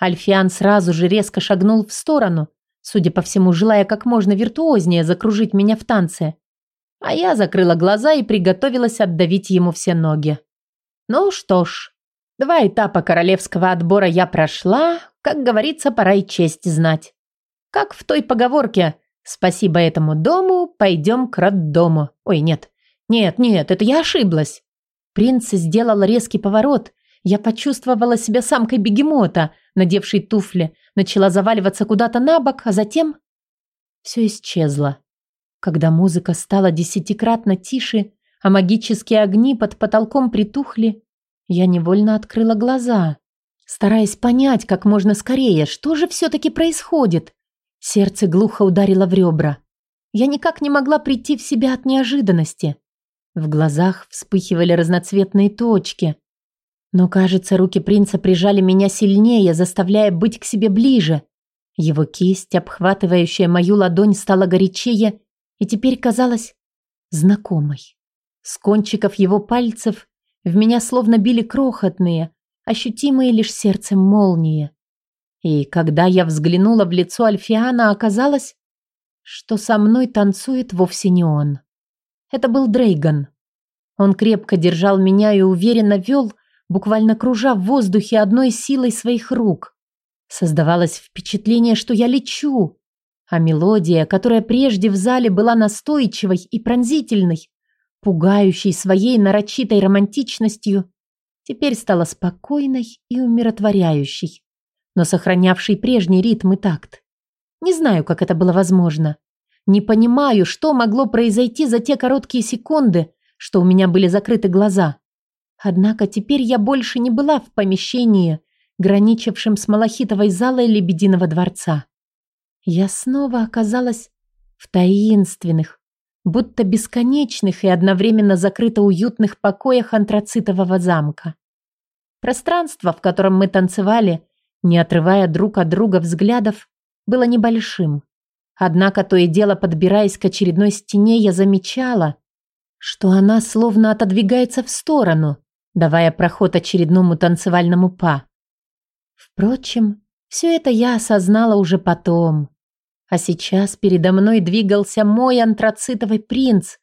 Альфиан сразу же резко шагнул в сторону, судя по всему, желая как можно виртуознее закружить меня в танце. А я закрыла глаза и приготовилась отдавить ему все ноги. Ну что ж, два этапа королевского отбора я прошла, как говорится, пора и честь знать. Как в той поговорке «Спасибо этому дому, пойдем к роддому». Ой, нет, нет, нет, это я ошиблась. Принц сделал резкий поворот. Я почувствовала себя самкой бегемота, надевшей туфли, начала заваливаться куда-то на бок, а затем... Все исчезло. Когда музыка стала десятикратно тише, а магические огни под потолком притухли, я невольно открыла глаза, стараясь понять как можно скорее, что же все-таки происходит. Сердце глухо ударило в ребра. Я никак не могла прийти в себя от неожиданности. В глазах вспыхивали разноцветные точки. Но, кажется, руки принца прижали меня сильнее, заставляя быть к себе ближе. Его кисть, обхватывающая мою ладонь, стала горячее и теперь казалась знакомой. С кончиков его пальцев в меня словно били крохотные, ощутимые лишь сердцем молнии. И когда я взглянула в лицо Альфиана, оказалось, что со мной танцует вовсе не он. Это был Дрейган. Он крепко держал меня и уверенно вел, буквально кружа в воздухе одной силой своих рук. Создавалось впечатление, что я лечу, а мелодия, которая прежде в зале была настойчивой и пронзительной, пугающей своей нарочитой романтичностью, теперь стала спокойной и умиротворяющей, но сохранявшей прежний ритм и такт. Не знаю, как это было возможно. Не понимаю, что могло произойти за те короткие секунды, что у меня были закрыты глаза. Однако теперь я больше не была в помещении, граничившим с малахитовой залой Лебединого дворца. Я снова оказалась в таинственных, будто бесконечных и одновременно закрыто уютных покоях антрацитового замка. Пространство, в котором мы танцевали, не отрывая друг от друга взглядов, было небольшим. Однако то и дело, подбираясь к очередной стене, я замечала, что она словно отодвигается в сторону, давая проход очередному танцевальному па. Впрочем, все это я осознала уже потом. А сейчас передо мной двигался мой антрацитовый принц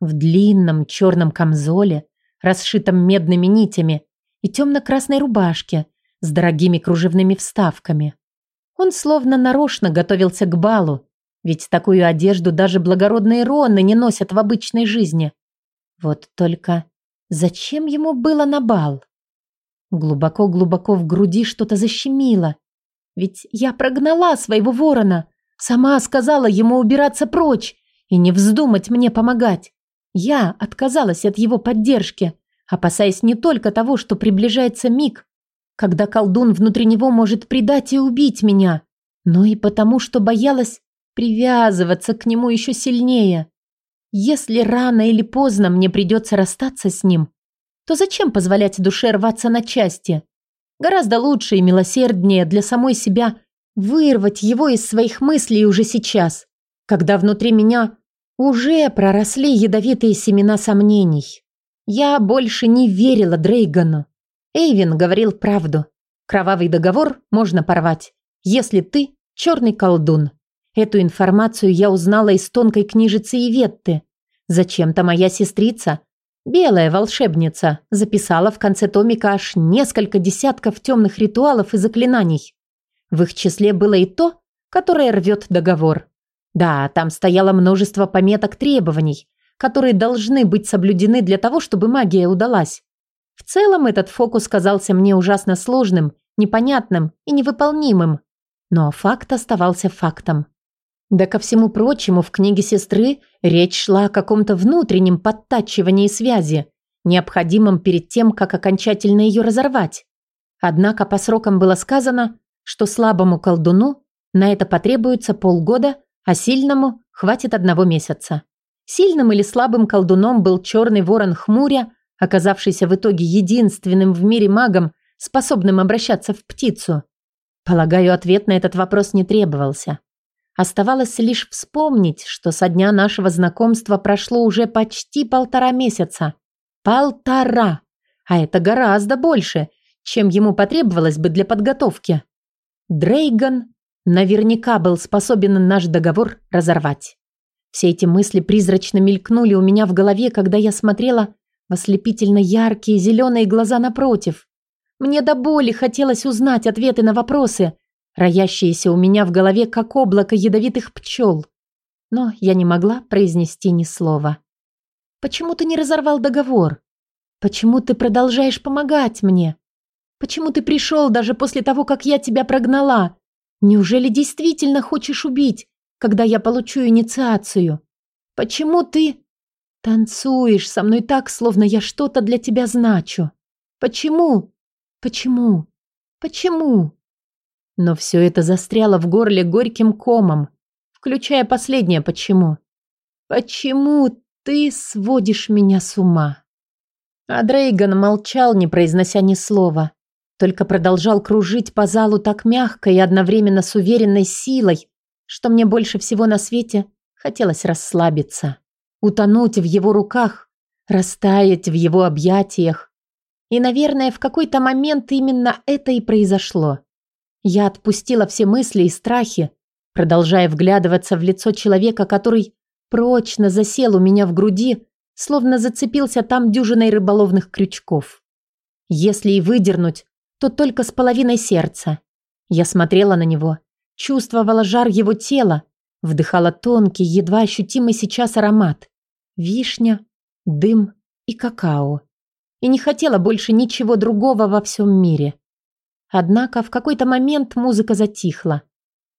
в длинном черном камзоле, расшитом медными нитями, и темно-красной рубашке с дорогими кружевными вставками. Он словно нарочно готовился к балу, ведь такую одежду даже благородные роны не носят в обычной жизни. Вот только зачем ему было на бал? Глубоко-глубоко в груди что-то защемило. Ведь я прогнала своего ворона, сама сказала ему убираться прочь и не вздумать мне помогать. Я отказалась от его поддержки, опасаясь не только того, что приближается миг, когда колдун внутри него может предать и убить меня, но и потому, что боялась привязываться к нему еще сильнее. Если рано или поздно мне придется расстаться с ним, то зачем позволять душе рваться на части? Гораздо лучше и милосерднее для самой себя вырвать его из своих мыслей уже сейчас, когда внутри меня уже проросли ядовитые семена сомнений. Я больше не верила Дрейгану. Эйвин говорил правду. Кровавый договор можно порвать, если ты черный колдун. Эту информацию я узнала из тонкой книжицы Иветты. Зачем-то моя сестрица, белая волшебница, записала в конце томика аж несколько десятков темных ритуалов и заклинаний. В их числе было и то, которое рвет договор. Да, там стояло множество пометок требований, которые должны быть соблюдены для того, чтобы магия удалась. В целом этот фокус казался мне ужасно сложным, непонятным и невыполнимым. Но факт оставался фактом. Да ко всему прочему, в книге сестры речь шла о каком-то внутреннем подтачивании связи, необходимом перед тем, как окончательно ее разорвать. Однако по срокам было сказано, что слабому колдуну на это потребуется полгода, а сильному хватит одного месяца. Сильным или слабым колдуном был черный ворон хмуря, оказавшийся в итоге единственным в мире магом, способным обращаться в птицу? Полагаю, ответ на этот вопрос не требовался. Оставалось лишь вспомнить, что со дня нашего знакомства прошло уже почти полтора месяца. Полтора! А это гораздо больше, чем ему потребовалось бы для подготовки. Дрейган наверняка был способен наш договор разорвать. Все эти мысли призрачно мелькнули у меня в голове, когда я смотрела в ослепительно яркие зеленые глаза напротив. Мне до боли хотелось узнать ответы на вопросы, роящиеся у меня в голове, как облако ядовитых пчел. Но я не могла произнести ни слова. «Почему ты не разорвал договор? Почему ты продолжаешь помогать мне? Почему ты пришел даже после того, как я тебя прогнала? Неужели действительно хочешь убить, когда я получу инициацию? Почему ты...» Танцуешь со мной так, словно я что-то для тебя значу. Почему? Почему? Почему? Но все это застряло в горле горьким комом, включая последнее «почему». Почему ты сводишь меня с ума? А Дрейган молчал, не произнося ни слова, только продолжал кружить по залу так мягко и одновременно с уверенной силой, что мне больше всего на свете хотелось расслабиться утонуть в его руках, растаять в его объятиях. И, наверное, в какой-то момент именно это и произошло. Я отпустила все мысли и страхи, продолжая вглядываться в лицо человека, который прочно засел у меня в груди, словно зацепился там дюжиной рыболовных крючков. Если и выдернуть, то только с половиной сердца. Я смотрела на него, чувствовала жар его тела, вдыхала тонкий, едва ощутимый сейчас аромат вишня, дым и какао. И не хотела больше ничего другого во всем мире. Однако в какой-то момент музыка затихла.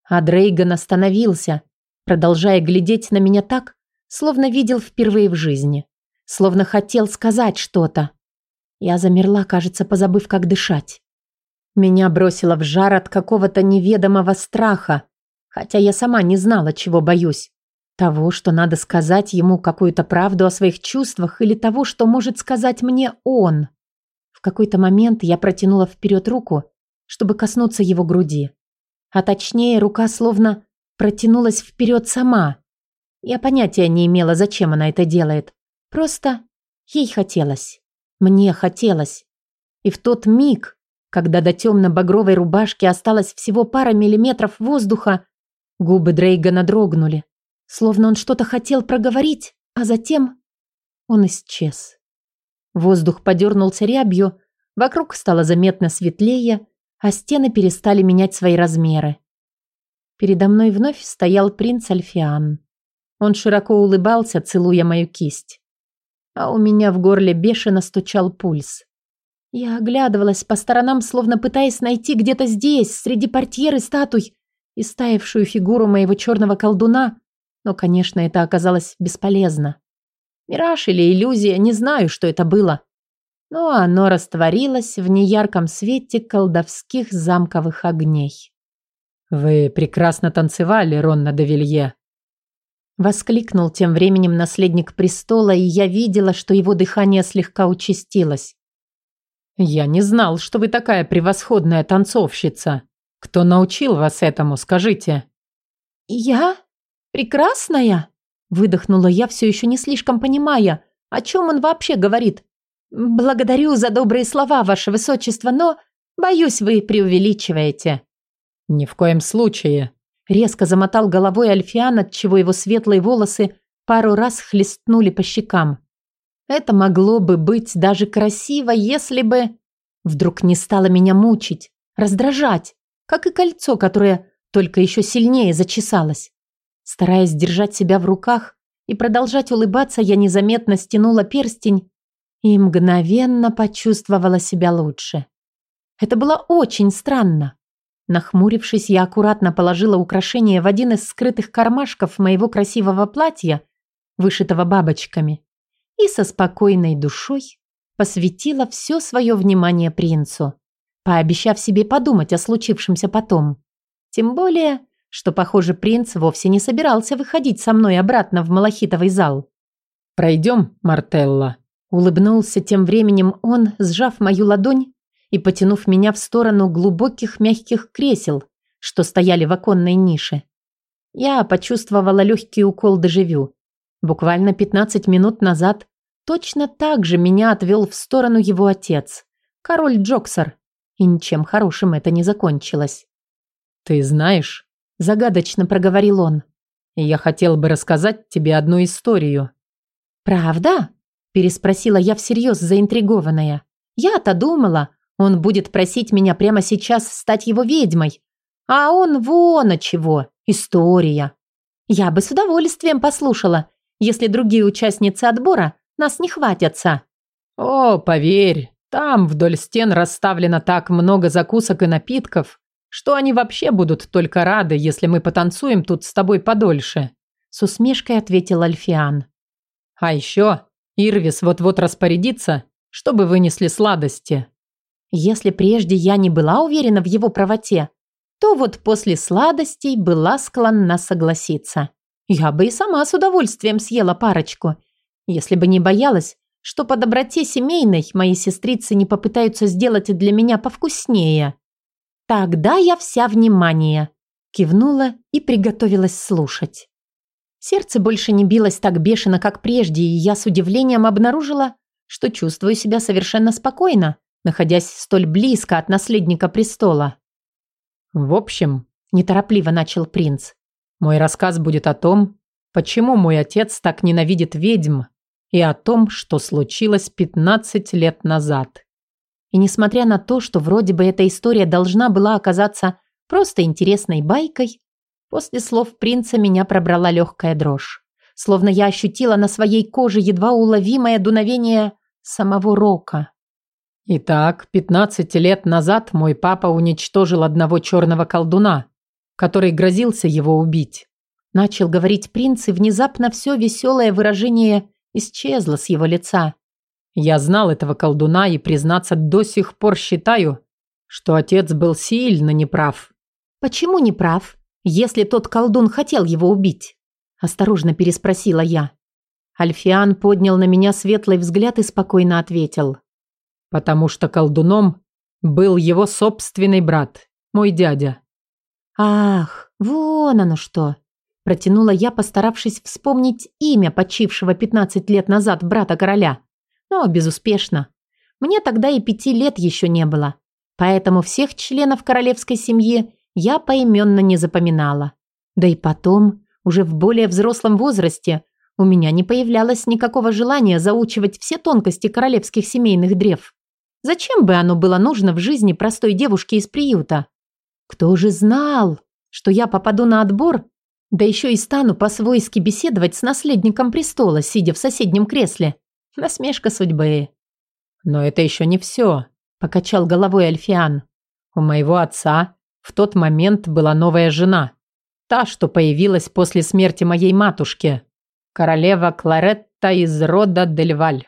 А Дрейган остановился, продолжая глядеть на меня так, словно видел впервые в жизни. Словно хотел сказать что-то. Я замерла, кажется, позабыв, как дышать. Меня бросило в жар от какого-то неведомого страха, хотя я сама не знала, чего боюсь. Того, что надо сказать ему какую-то правду о своих чувствах или того, что может сказать мне он. В какой-то момент я протянула вперед руку, чтобы коснуться его груди. А точнее, рука словно протянулась вперед сама. Я понятия не имела, зачем она это делает. Просто ей хотелось. Мне хотелось. И в тот миг, когда до темно-багровой рубашки осталось всего пара миллиметров воздуха, губы Дрейгана дрогнули, словно он что-то хотел проговорить, а затем он исчез. Воздух подернулся рябью, вокруг стало заметно светлее, а стены перестали менять свои размеры. Передо мной вновь стоял принц Альфиан. Он широко улыбался, целуя мою кисть. А у меня в горле бешено стучал пульс. Я оглядывалась по сторонам, словно пытаясь найти где-то здесь, среди портьер и статуй, истаившую фигуру моего черного колдуна, но, конечно, это оказалось бесполезно. Мираж или иллюзия, не знаю, что это было. Но оно растворилось в неярком свете колдовских замковых огней. «Вы прекрасно танцевали, Ронна де Вилье», Воскликнул тем временем наследник престола, и я видела, что его дыхание слегка участилось. «Я не знал, что вы такая превосходная танцовщица. Кто научил вас этому, скажите?» «Я? Прекрасная?» Выдохнула я, все еще не слишком понимая, о чем он вообще говорит. «Благодарю за добрые слова, ваше высочество, но, боюсь, вы преувеличиваете». «Ни в коем случае». Резко замотал головой Альфиан, отчего его светлые волосы пару раз хлестнули по щекам. Это могло бы быть даже красиво, если бы... Вдруг не стало меня мучить, раздражать, как и кольцо, которое только еще сильнее зачесалось. Стараясь держать себя в руках и продолжать улыбаться, я незаметно стянула перстень и мгновенно почувствовала себя лучше. Это было очень странно. Нахмурившись, я аккуратно положила украшение в один из скрытых кармашков моего красивого платья, вышитого бабочками, и со спокойной душой посвятила все свое внимание принцу, пообещав себе подумать о случившемся потом. Тем более, что, похоже, принц вовсе не собирался выходить со мной обратно в малахитовый зал. «Пройдем, Мартелла», — улыбнулся тем временем он, сжав мою ладонь и потянув меня в сторону глубоких мягких кресел, что стояли в оконной нише. Я почувствовала легкий укол дежавю. Буквально 15 минут назад Точно так же меня отвел в сторону его отец, король Джоксер, и ничем хорошим это не закончилось. «Ты знаешь», – загадочно проговорил он, – «я хотел бы рассказать тебе одну историю». «Правда?» – переспросила я всерьез заинтригованная. «Я-то думала, он будет просить меня прямо сейчас стать его ведьмой. А он вон от чего, история. Я бы с удовольствием послушала, если другие участницы отбора нас не хватятся». «О, поверь, там вдоль стен расставлено так много закусок и напитков, что они вообще будут только рады, если мы потанцуем тут с тобой подольше», с усмешкой ответил Альфиан. «А еще Ирвис вот-вот распорядится, чтобы вынесли сладости». Если прежде я не была уверена в его правоте, то вот после сладостей была склонна согласиться. Я бы и сама с удовольствием съела парочку – если бы не боялась, что по доброте семейной мои сестрицы не попытаются сделать для меня повкуснее. Тогда я вся внимание. Кивнула и приготовилась слушать. Сердце больше не билось так бешено, как прежде, и я с удивлением обнаружила, что чувствую себя совершенно спокойно, находясь столь близко от наследника престола. «В общем», – неторопливо начал принц, – «мой рассказ будет о том, почему мой отец так ненавидит ведьм и о том, что случилось 15 лет назад. И несмотря на то, что вроде бы эта история должна была оказаться просто интересной байкой, после слов принца меня пробрала легкая дрожь. Словно я ощутила на своей коже едва уловимое дуновение самого рока. Итак, 15 лет назад мой папа уничтожил одного черного колдуна, который грозился его убить. Начал говорить принц, и внезапно все веселое выражение исчезло с его лица. Я знал этого колдуна и, признаться, до сих пор считаю, что отец был сильно неправ. Почему неправ, если тот колдун хотел его убить? Осторожно переспросила я. Альфиан поднял на меня светлый взгляд и спокойно ответил. Потому что колдуном был его собственный брат, мой дядя. Ах, вон оно что. Протянула я, постаравшись вспомнить имя почившего 15 лет назад брата короля. Но безуспешно. Мне тогда и пяти лет еще не было. Поэтому всех членов королевской семьи я поименно не запоминала. Да и потом, уже в более взрослом возрасте, у меня не появлялось никакого желания заучивать все тонкости королевских семейных древ. Зачем бы оно было нужно в жизни простой девушки из приюта? Кто же знал, что я попаду на отбор, да еще и стану по-свойски беседовать с наследником престола, сидя в соседнем кресле? Насмешка судьбы. Но это еще не все покачал головой Альфиан. У моего отца в тот момент была новая жена. Та, что появилась после смерти моей матушки. Королева Кларетта из рода Дельваль.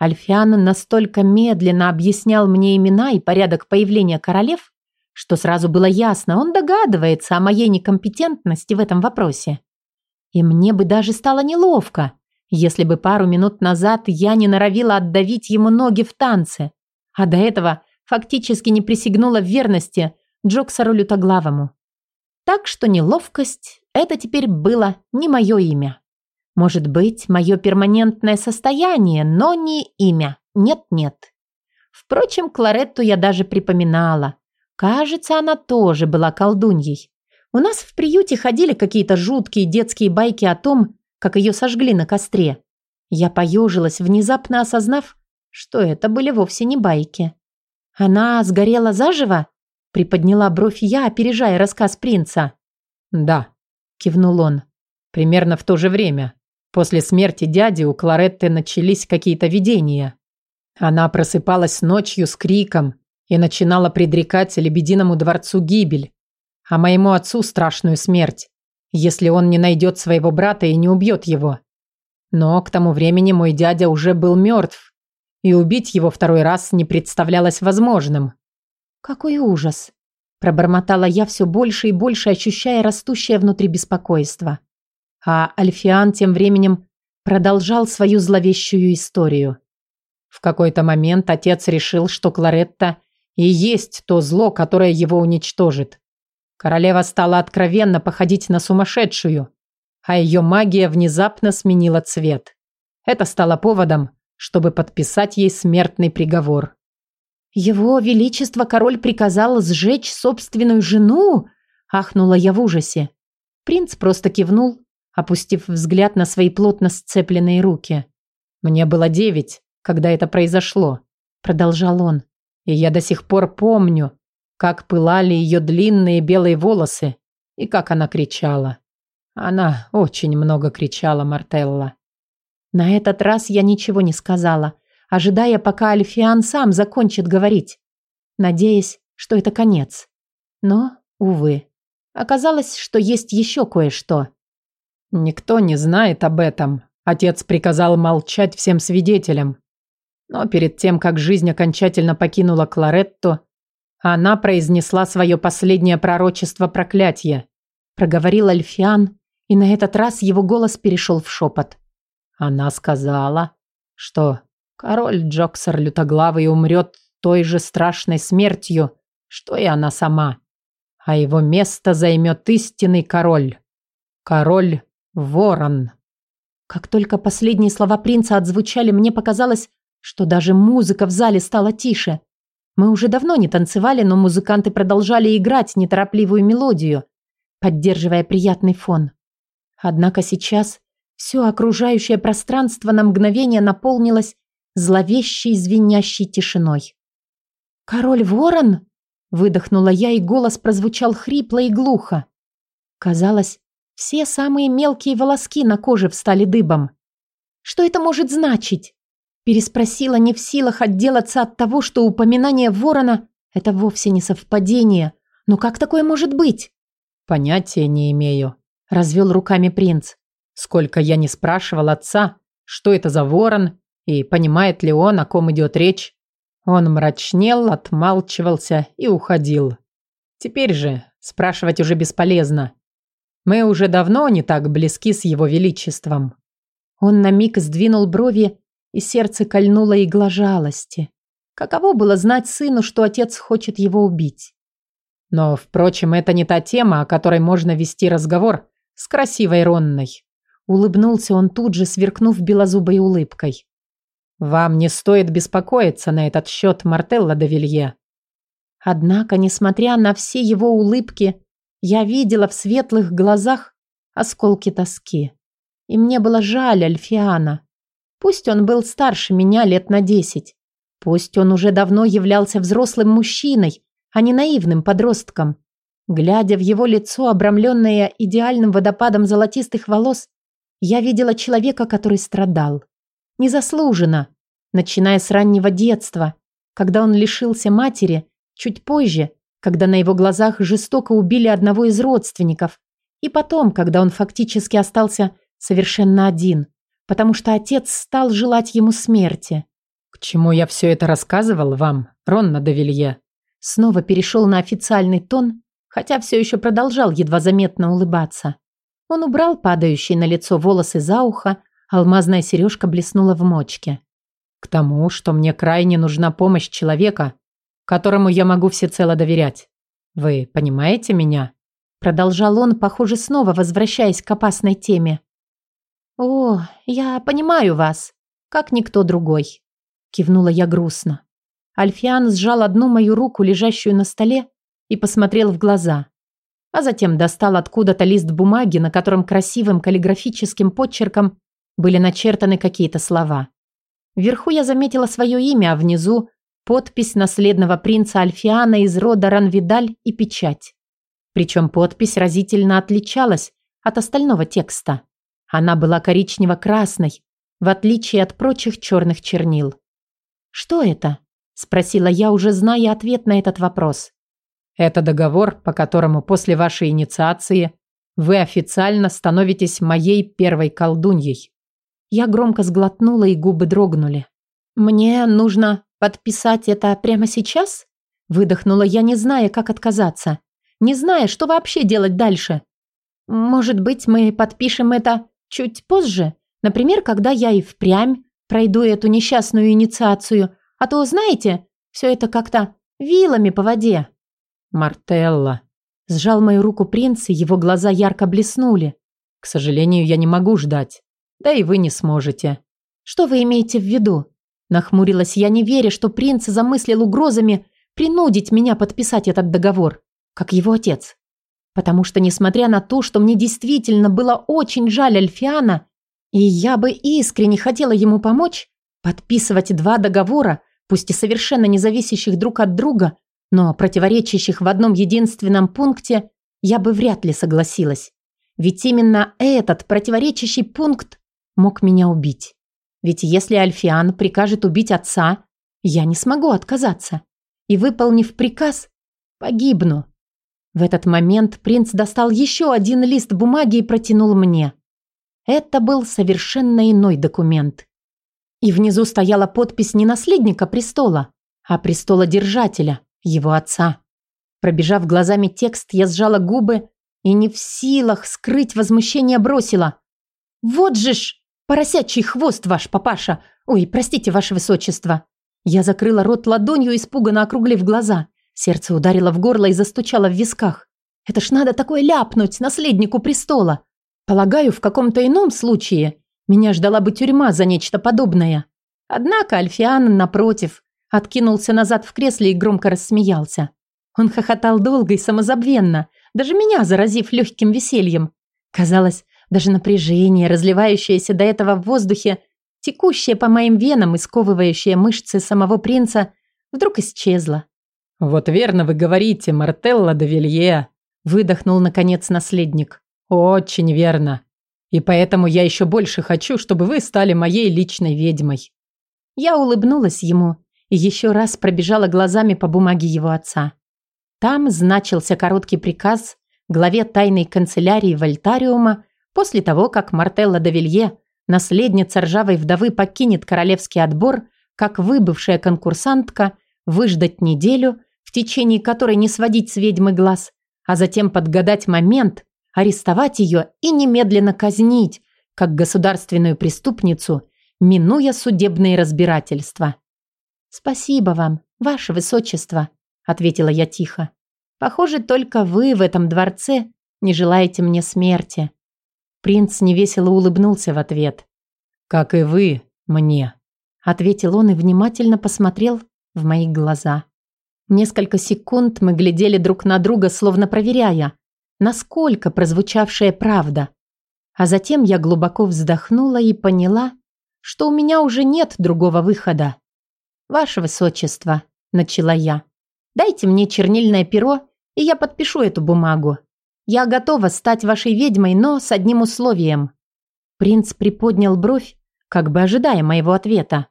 Альфиан настолько медленно объяснял мне имена и порядок появления королев, что сразу было ясно, он догадывается о моей некомпетентности в этом вопросе. И мне бы даже стало неловко, если бы пару минут назад я не норовила отдавить ему ноги в танце, а до этого фактически не присягнула в верности Джоксару Лютоглавому. Так что неловкость – это теперь было не мое имя. Может быть, мое перманентное состояние, но не имя. Нет-нет. Впрочем, Кларетту я даже припоминала. Кажется, она тоже была колдуньей. У нас в приюте ходили какие-то жуткие детские байки о том, как ее сожгли на костре. Я поежилась, внезапно осознав, что это были вовсе не байки. «Она сгорела заживо?» – приподняла бровь я, опережая рассказ принца. «Да», – кивнул он. «Примерно в то же время. После смерти дяди у Кларетты начались какие-то видения. Она просыпалась ночью с криком и начинала предрекать Лебединому дворцу гибель, а моему отцу страшную смерть, если он не найдет своего брата и не убьет его. Но к тому времени мой дядя уже был мертв, и убить его второй раз не представлялось возможным. «Какой ужас!» – пробормотала я все больше и больше, ощущая растущее внутри беспокойство. А Альфиан тем временем продолжал свою зловещую историю. В какой-то момент отец решил, что Кларетта и есть то зло, которое его уничтожит. Королева стала откровенно походить на сумасшедшую, а ее магия внезапно сменила цвет. Это стало поводом, чтобы подписать ей смертный приговор. «Его Величество король приказал сжечь собственную жену?» – ахнула я в ужасе. Принц просто кивнул, опустив взгляд на свои плотно сцепленные руки. «Мне было девять, когда это произошло», – продолжал он. «И я до сих пор помню, как пылали ее длинные белые волосы и как она кричала. Она очень много кричала, Мартелла. На этот раз я ничего не сказала, ожидая, пока Альфиан сам закончит говорить, надеясь, что это конец. Но, увы, оказалось, что есть еще кое-что. Никто не знает об этом. Отец приказал молчать всем свидетелям. Но перед тем, как жизнь окончательно покинула Кларетту, она произнесла свое последнее пророчество проклятия. Проговорил Альфиан, и на этот раз его голос перешел в шепот. Она сказала, что король Джоксер Лютоглавый умрет той же страшной смертью, что и она сама. А его место займет истинный король. Король Ворон. Как только последние слова принца отзвучали, мне показалось, что даже музыка в зале стала тише. Мы уже давно не танцевали, но музыканты продолжали играть неторопливую мелодию, поддерживая приятный фон. Однако сейчас все окружающее пространство на мгновение наполнилось зловещей звенящей тишиной. «Король ворон?» – выдохнула я, и голос прозвучал хрипло и глухо. Казалось, все самые мелкие волоски на коже встали дыбом. «Что это может значить?» Переспросила не в силах отделаться от того, что упоминание ворона – это вовсе не совпадение. Но как такое может быть? «Понятия не имею», – развел руками принц. Сколько я не спрашивал отца, что это за ворон и понимает ли он, о ком идет речь, Он мрачнел, отмалчивался и уходил. Теперь же спрашивать уже бесполезно. Мы уже давно не так близки с его величеством. Он на миг сдвинул брови, и сердце кольнуло игла жалости. Каково было знать сыну, что отец хочет его убить? Но, впрочем, это не та тема, о которой можно вести разговор с красивой Ронной. Улыбнулся он тут же, сверкнув белозубой улыбкой. «Вам не стоит беспокоиться на этот счет, Мартелла де Вилье». Однако, несмотря на все его улыбки, я видела в светлых глазах осколки тоски. И мне было жаль Альфиана. Пусть он был старше меня лет на десять, Пусть он уже давно являлся взрослым мужчиной, а не наивным подростком. Глядя в его лицо, обрамленное идеальным водопадом золотистых волос, я видела человека, который страдал. Незаслуженно, начиная с раннего детства, когда он лишился матери, чуть позже, когда на его глазах жестоко убили одного из родственников, и потом, когда он фактически остался совершенно один, потому что отец стал желать ему смерти. «К чему я все это рассказывал вам, Ронна де Вилье?» Снова перешел на официальный тон, хотя все еще продолжал едва заметно улыбаться. Он убрал падающие на лицо волосы за ухо, алмазная сережка блеснула в мочке. «К тому, что мне крайне нужна помощь человека, которому я могу всецело доверять. Вы понимаете меня?» Продолжал он, похоже, снова возвращаясь к опасной теме. «О, я понимаю вас, как никто другой. Кивнула я грустно. Альфиан сжал одну мою руку, лежащую на столе, и посмотрел в глаза. А затем достал откуда-то лист бумаги, на котором красивым каллиграфическим подчерком были начертаны какие-то слова. Вверху я заметила свое имя, а внизу подпись наследного принца Альфиана из рода Ранвидаль и печать. Причем подпись разительно отличалась от остального текста. Она была коричнево-красной, в отличие от прочих черных чернил. «Что это?» – спросила я, уже зная ответ на этот вопрос. «Это договор, по которому после вашей инициации вы официально становитесь моей первой колдуньей». Я громко сглотнула, и губы дрогнули. «Мне нужно подписать это прямо сейчас?» Выдохнула я, не зная, как отказаться. Не зная, что вообще делать дальше. «Может быть, мы подпишем это чуть позже? Например, когда я и впрямь Пройду эту несчастную инициацию, а то, знаете, все это как-то вилами по воде». «Мартелла», – сжал мою руку принц, и его глаза ярко блеснули. «К сожалению, я не могу ждать. Да и вы не сможете». «Что вы имеете в виду?» Нахмурилась я, не веря, что принц замыслил угрозами принудить меня подписать этот договор, как его отец. Потому что, несмотря на то, что мне действительно было очень жаль Альфиана, и я бы искренне хотела ему помочь подписывать два договора, пусть и совершенно независящих друг от друга, но противоречащих в одном единственном пункте, я бы вряд ли согласилась. Ведь именно этот противоречащий пункт мог меня убить. Ведь если Альфиан прикажет убить отца, я не смогу отказаться. И, выполнив приказ, погибну. В этот момент принц достал еще один лист бумаги и протянул мне. Это был совершенно иной документ. И внизу стояла подпись не наследника престола, а престолодержателя, его отца. Пробежав глазами текст, я сжала губы и не в силах скрыть возмущение бросила. «Вот же ж, поросячий хвост ваш, папаша! Ой, простите, ваше высочество!» Я закрыла рот ладонью, испуганно округлив глаза. Сердце ударило в горло и застучало в висках. «Это ж надо такое ляпнуть наследнику престола! Полагаю, в каком-то ином случае меня ждала бы тюрьма за нечто подобное. Однако Альфиан, напротив, откинулся назад в кресле и громко рассмеялся. Он хохотал долго и самозабвенно, даже меня заразив легким весельем. Казалось, даже напряжение, разливающееся до этого в воздухе, текущее по моим венам и сковывающее мышцы самого принца, вдруг исчезло. «Вот верно вы говорите, Мартелла де Вилье», выдохнул, наконец, наследник. «Очень верно. И поэтому я еще больше хочу, чтобы вы стали моей личной ведьмой». Я улыбнулась ему и еще раз пробежала глазами по бумаге его отца. Там значился короткий приказ главе тайной канцелярии Вольтариума после того, как Мартелла де Вилье, наследница ржавой вдовы, покинет королевский отбор, как выбывшая конкурсантка, выждать неделю, в течение которой не сводить с ведьмы глаз, а затем подгадать момент, арестовать ее и немедленно казнить, как государственную преступницу, минуя судебные разбирательства. «Спасибо вам, ваше высочество», — ответила я тихо. «Похоже, только вы в этом дворце не желаете мне смерти». Принц невесело улыбнулся в ответ. «Как и вы мне», — ответил он и внимательно посмотрел в мои глаза. Несколько секунд мы глядели друг на друга, словно проверяя, насколько прозвучавшая правда. А затем я глубоко вздохнула и поняла, что у меня уже нет другого выхода. «Ваше Высочество», — начала я, — «дайте мне чернильное перо, и я подпишу эту бумагу. Я готова стать вашей ведьмой, но с одним условием». Принц приподнял бровь, как бы ожидая моего ответа.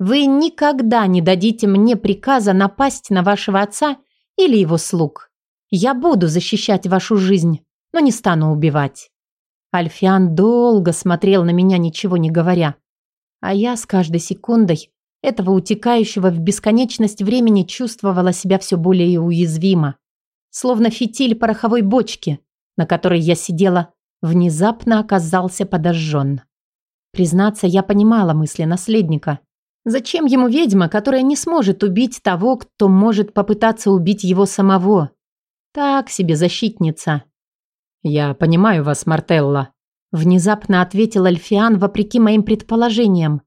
«Вы никогда не дадите мне приказа напасть на вашего отца или его слуг. Я буду защищать вашу жизнь, но не стану убивать». Альфиан долго смотрел на меня, ничего не говоря. А я с каждой секундой этого утекающего в бесконечность времени чувствовала себя все более уязвимо. Словно фитиль пороховой бочки, на которой я сидела, внезапно оказался подожжен. Признаться, я понимала мысли наследника. Зачем ему ведьма, которая не сможет убить того, кто может попытаться убить его самого? Так себе защитница. «Я понимаю вас, Мартелла», – внезапно ответил Альфиан вопреки моим предположениям.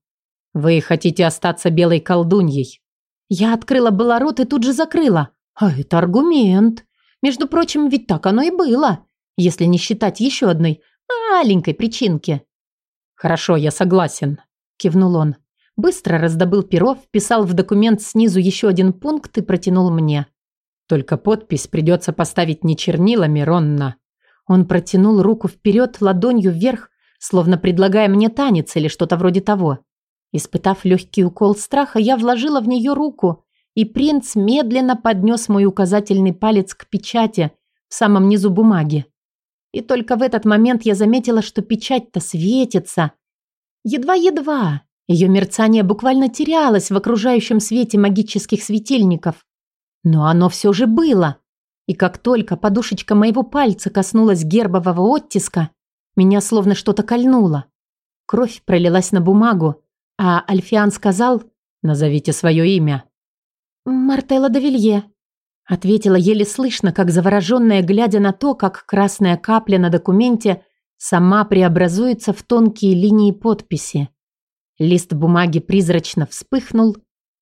«Вы хотите остаться белой колдуньей?» Я открыла было рот и тут же закрыла. А это аргумент. Между прочим, ведь так оно и было, если не считать еще одной маленькой причинки. «Хорошо, я согласен», – кивнул он. Быстро раздобыл перо, вписал в документ снизу еще один пункт и протянул мне. «Только подпись придется поставить не чернилами, Ронна». Он протянул руку вперед, ладонью вверх, словно предлагая мне танец или что-то вроде того. Испытав легкий укол страха, я вложила в нее руку, и принц медленно поднес мой указательный палец к печати в самом низу бумаги. И только в этот момент я заметила, что печать-то светится. Едва-едва. Ее мерцание буквально терялось в окружающем свете магических светильников. Но оно все же было. И как только подушечка моего пальца коснулась гербового оттиска, меня словно что-то кольнуло. Кровь пролилась на бумагу, а Альфиан сказал «Назовите свое имя». «Мартелла де Вилье», ответила еле слышно, как завороженная, глядя на то, как красная капля на документе сама преобразуется в тонкие линии подписи. Лист бумаги призрачно вспыхнул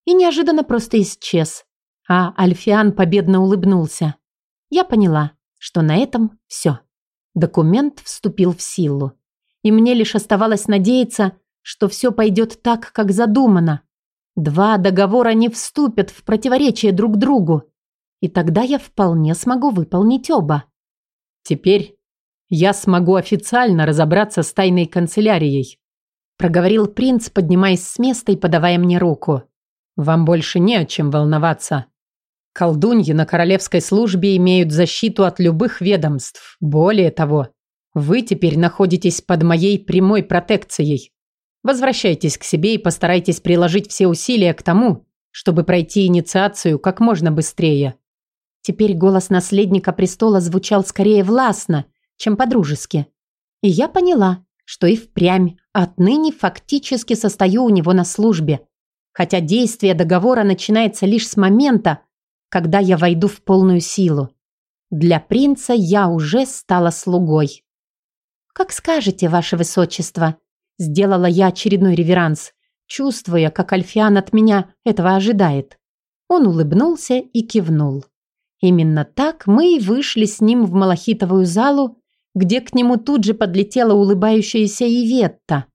и неожиданно просто исчез, а Альфиан победно улыбнулся. Я поняла, что на этом все. Документ вступил в силу. И мне лишь оставалось надеяться, что все пойдет так, как задумано. Два договора не вступят в противоречие друг другу. И тогда я вполне смогу выполнить оба. Теперь я смогу официально разобраться с тайной канцелярией, проговорил принц, поднимаясь с места и подавая мне руку. Вам больше не о чем волноваться. Колдуньи на королевской службе имеют защиту от любых ведомств. Более того, вы теперь находитесь под моей прямой протекцией. Возвращайтесь к себе и постарайтесь приложить все усилия к тому, чтобы пройти инициацию как можно быстрее. Теперь голос наследника престола звучал скорее властно, чем по-дружески. И я поняла, что и впрямь отныне фактически состою у него на службе, хотя действие договора начинается лишь с момента, когда я войду в полную силу. Для принца я уже стала слугой. «Как скажете, ваше высочество», Сделала я очередной реверанс, чувствуя, как Альфиан от меня этого ожидает. Он улыбнулся и кивнул. Именно так мы и вышли с ним в малахитовую залу, где к нему тут же подлетела улыбающаяся Иветта.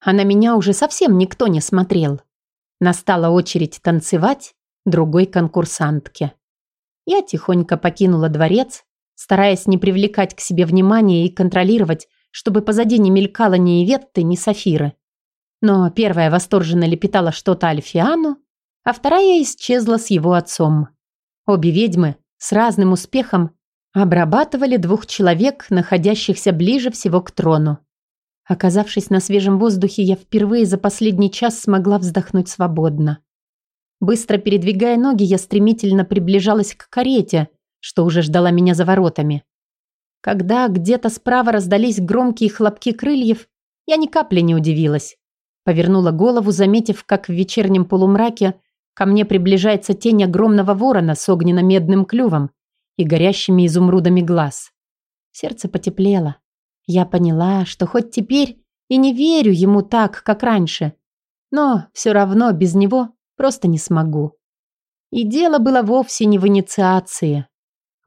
А на меня уже совсем никто не смотрел. Настала очередь танцевать другой конкурсантке. Я тихонько покинула дворец, стараясь не привлекать к себе внимания и контролировать, чтобы позади не мелькало ни Иветты, ни Сафиры. Но первая восторженно лепетала что-то Альфиану, а вторая исчезла с его отцом. Обе ведьмы с разным успехом обрабатывали двух человек, находящихся ближе всего к трону. Оказавшись на свежем воздухе, я впервые за последний час смогла вздохнуть свободно. Быстро передвигая ноги, я стремительно приближалась к карете, что уже ждала меня за воротами. Когда где-то справа раздались громкие хлопки крыльев, я ни капли не удивилась. Повернула голову, заметив, как в вечернем полумраке ко мне приближается тень огромного ворона с огненно-медным клювом и горящими изумрудами глаз. Сердце потеплело. Я поняла, что хоть теперь и не верю ему так, как раньше, но все равно без него просто не смогу. И дело было вовсе не в инициации.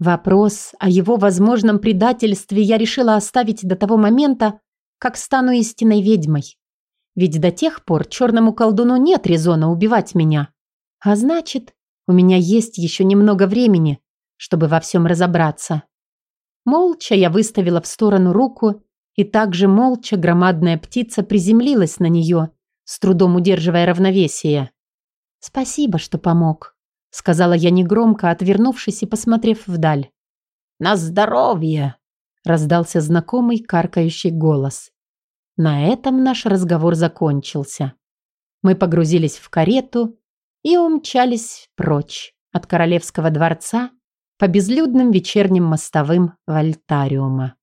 Вопрос о его возможном предательстве я решила оставить до того момента, как стану истинной ведьмой. Ведь до тех пор черному колдуну нет резона убивать меня. А значит, у меня есть еще немного времени, чтобы во всем разобраться. Молча я выставила в сторону руку, и также молча громадная птица приземлилась на нее, с трудом удерживая равновесие. «Спасибо, что помог», — сказала я негромко, отвернувшись и посмотрев вдаль. «На здоровье!» — раздался знакомый каркающий голос. На этом наш разговор закончился. Мы погрузились в карету и умчались прочь от королевского дворца по безлюдным вечерним мостовым Вольтариума.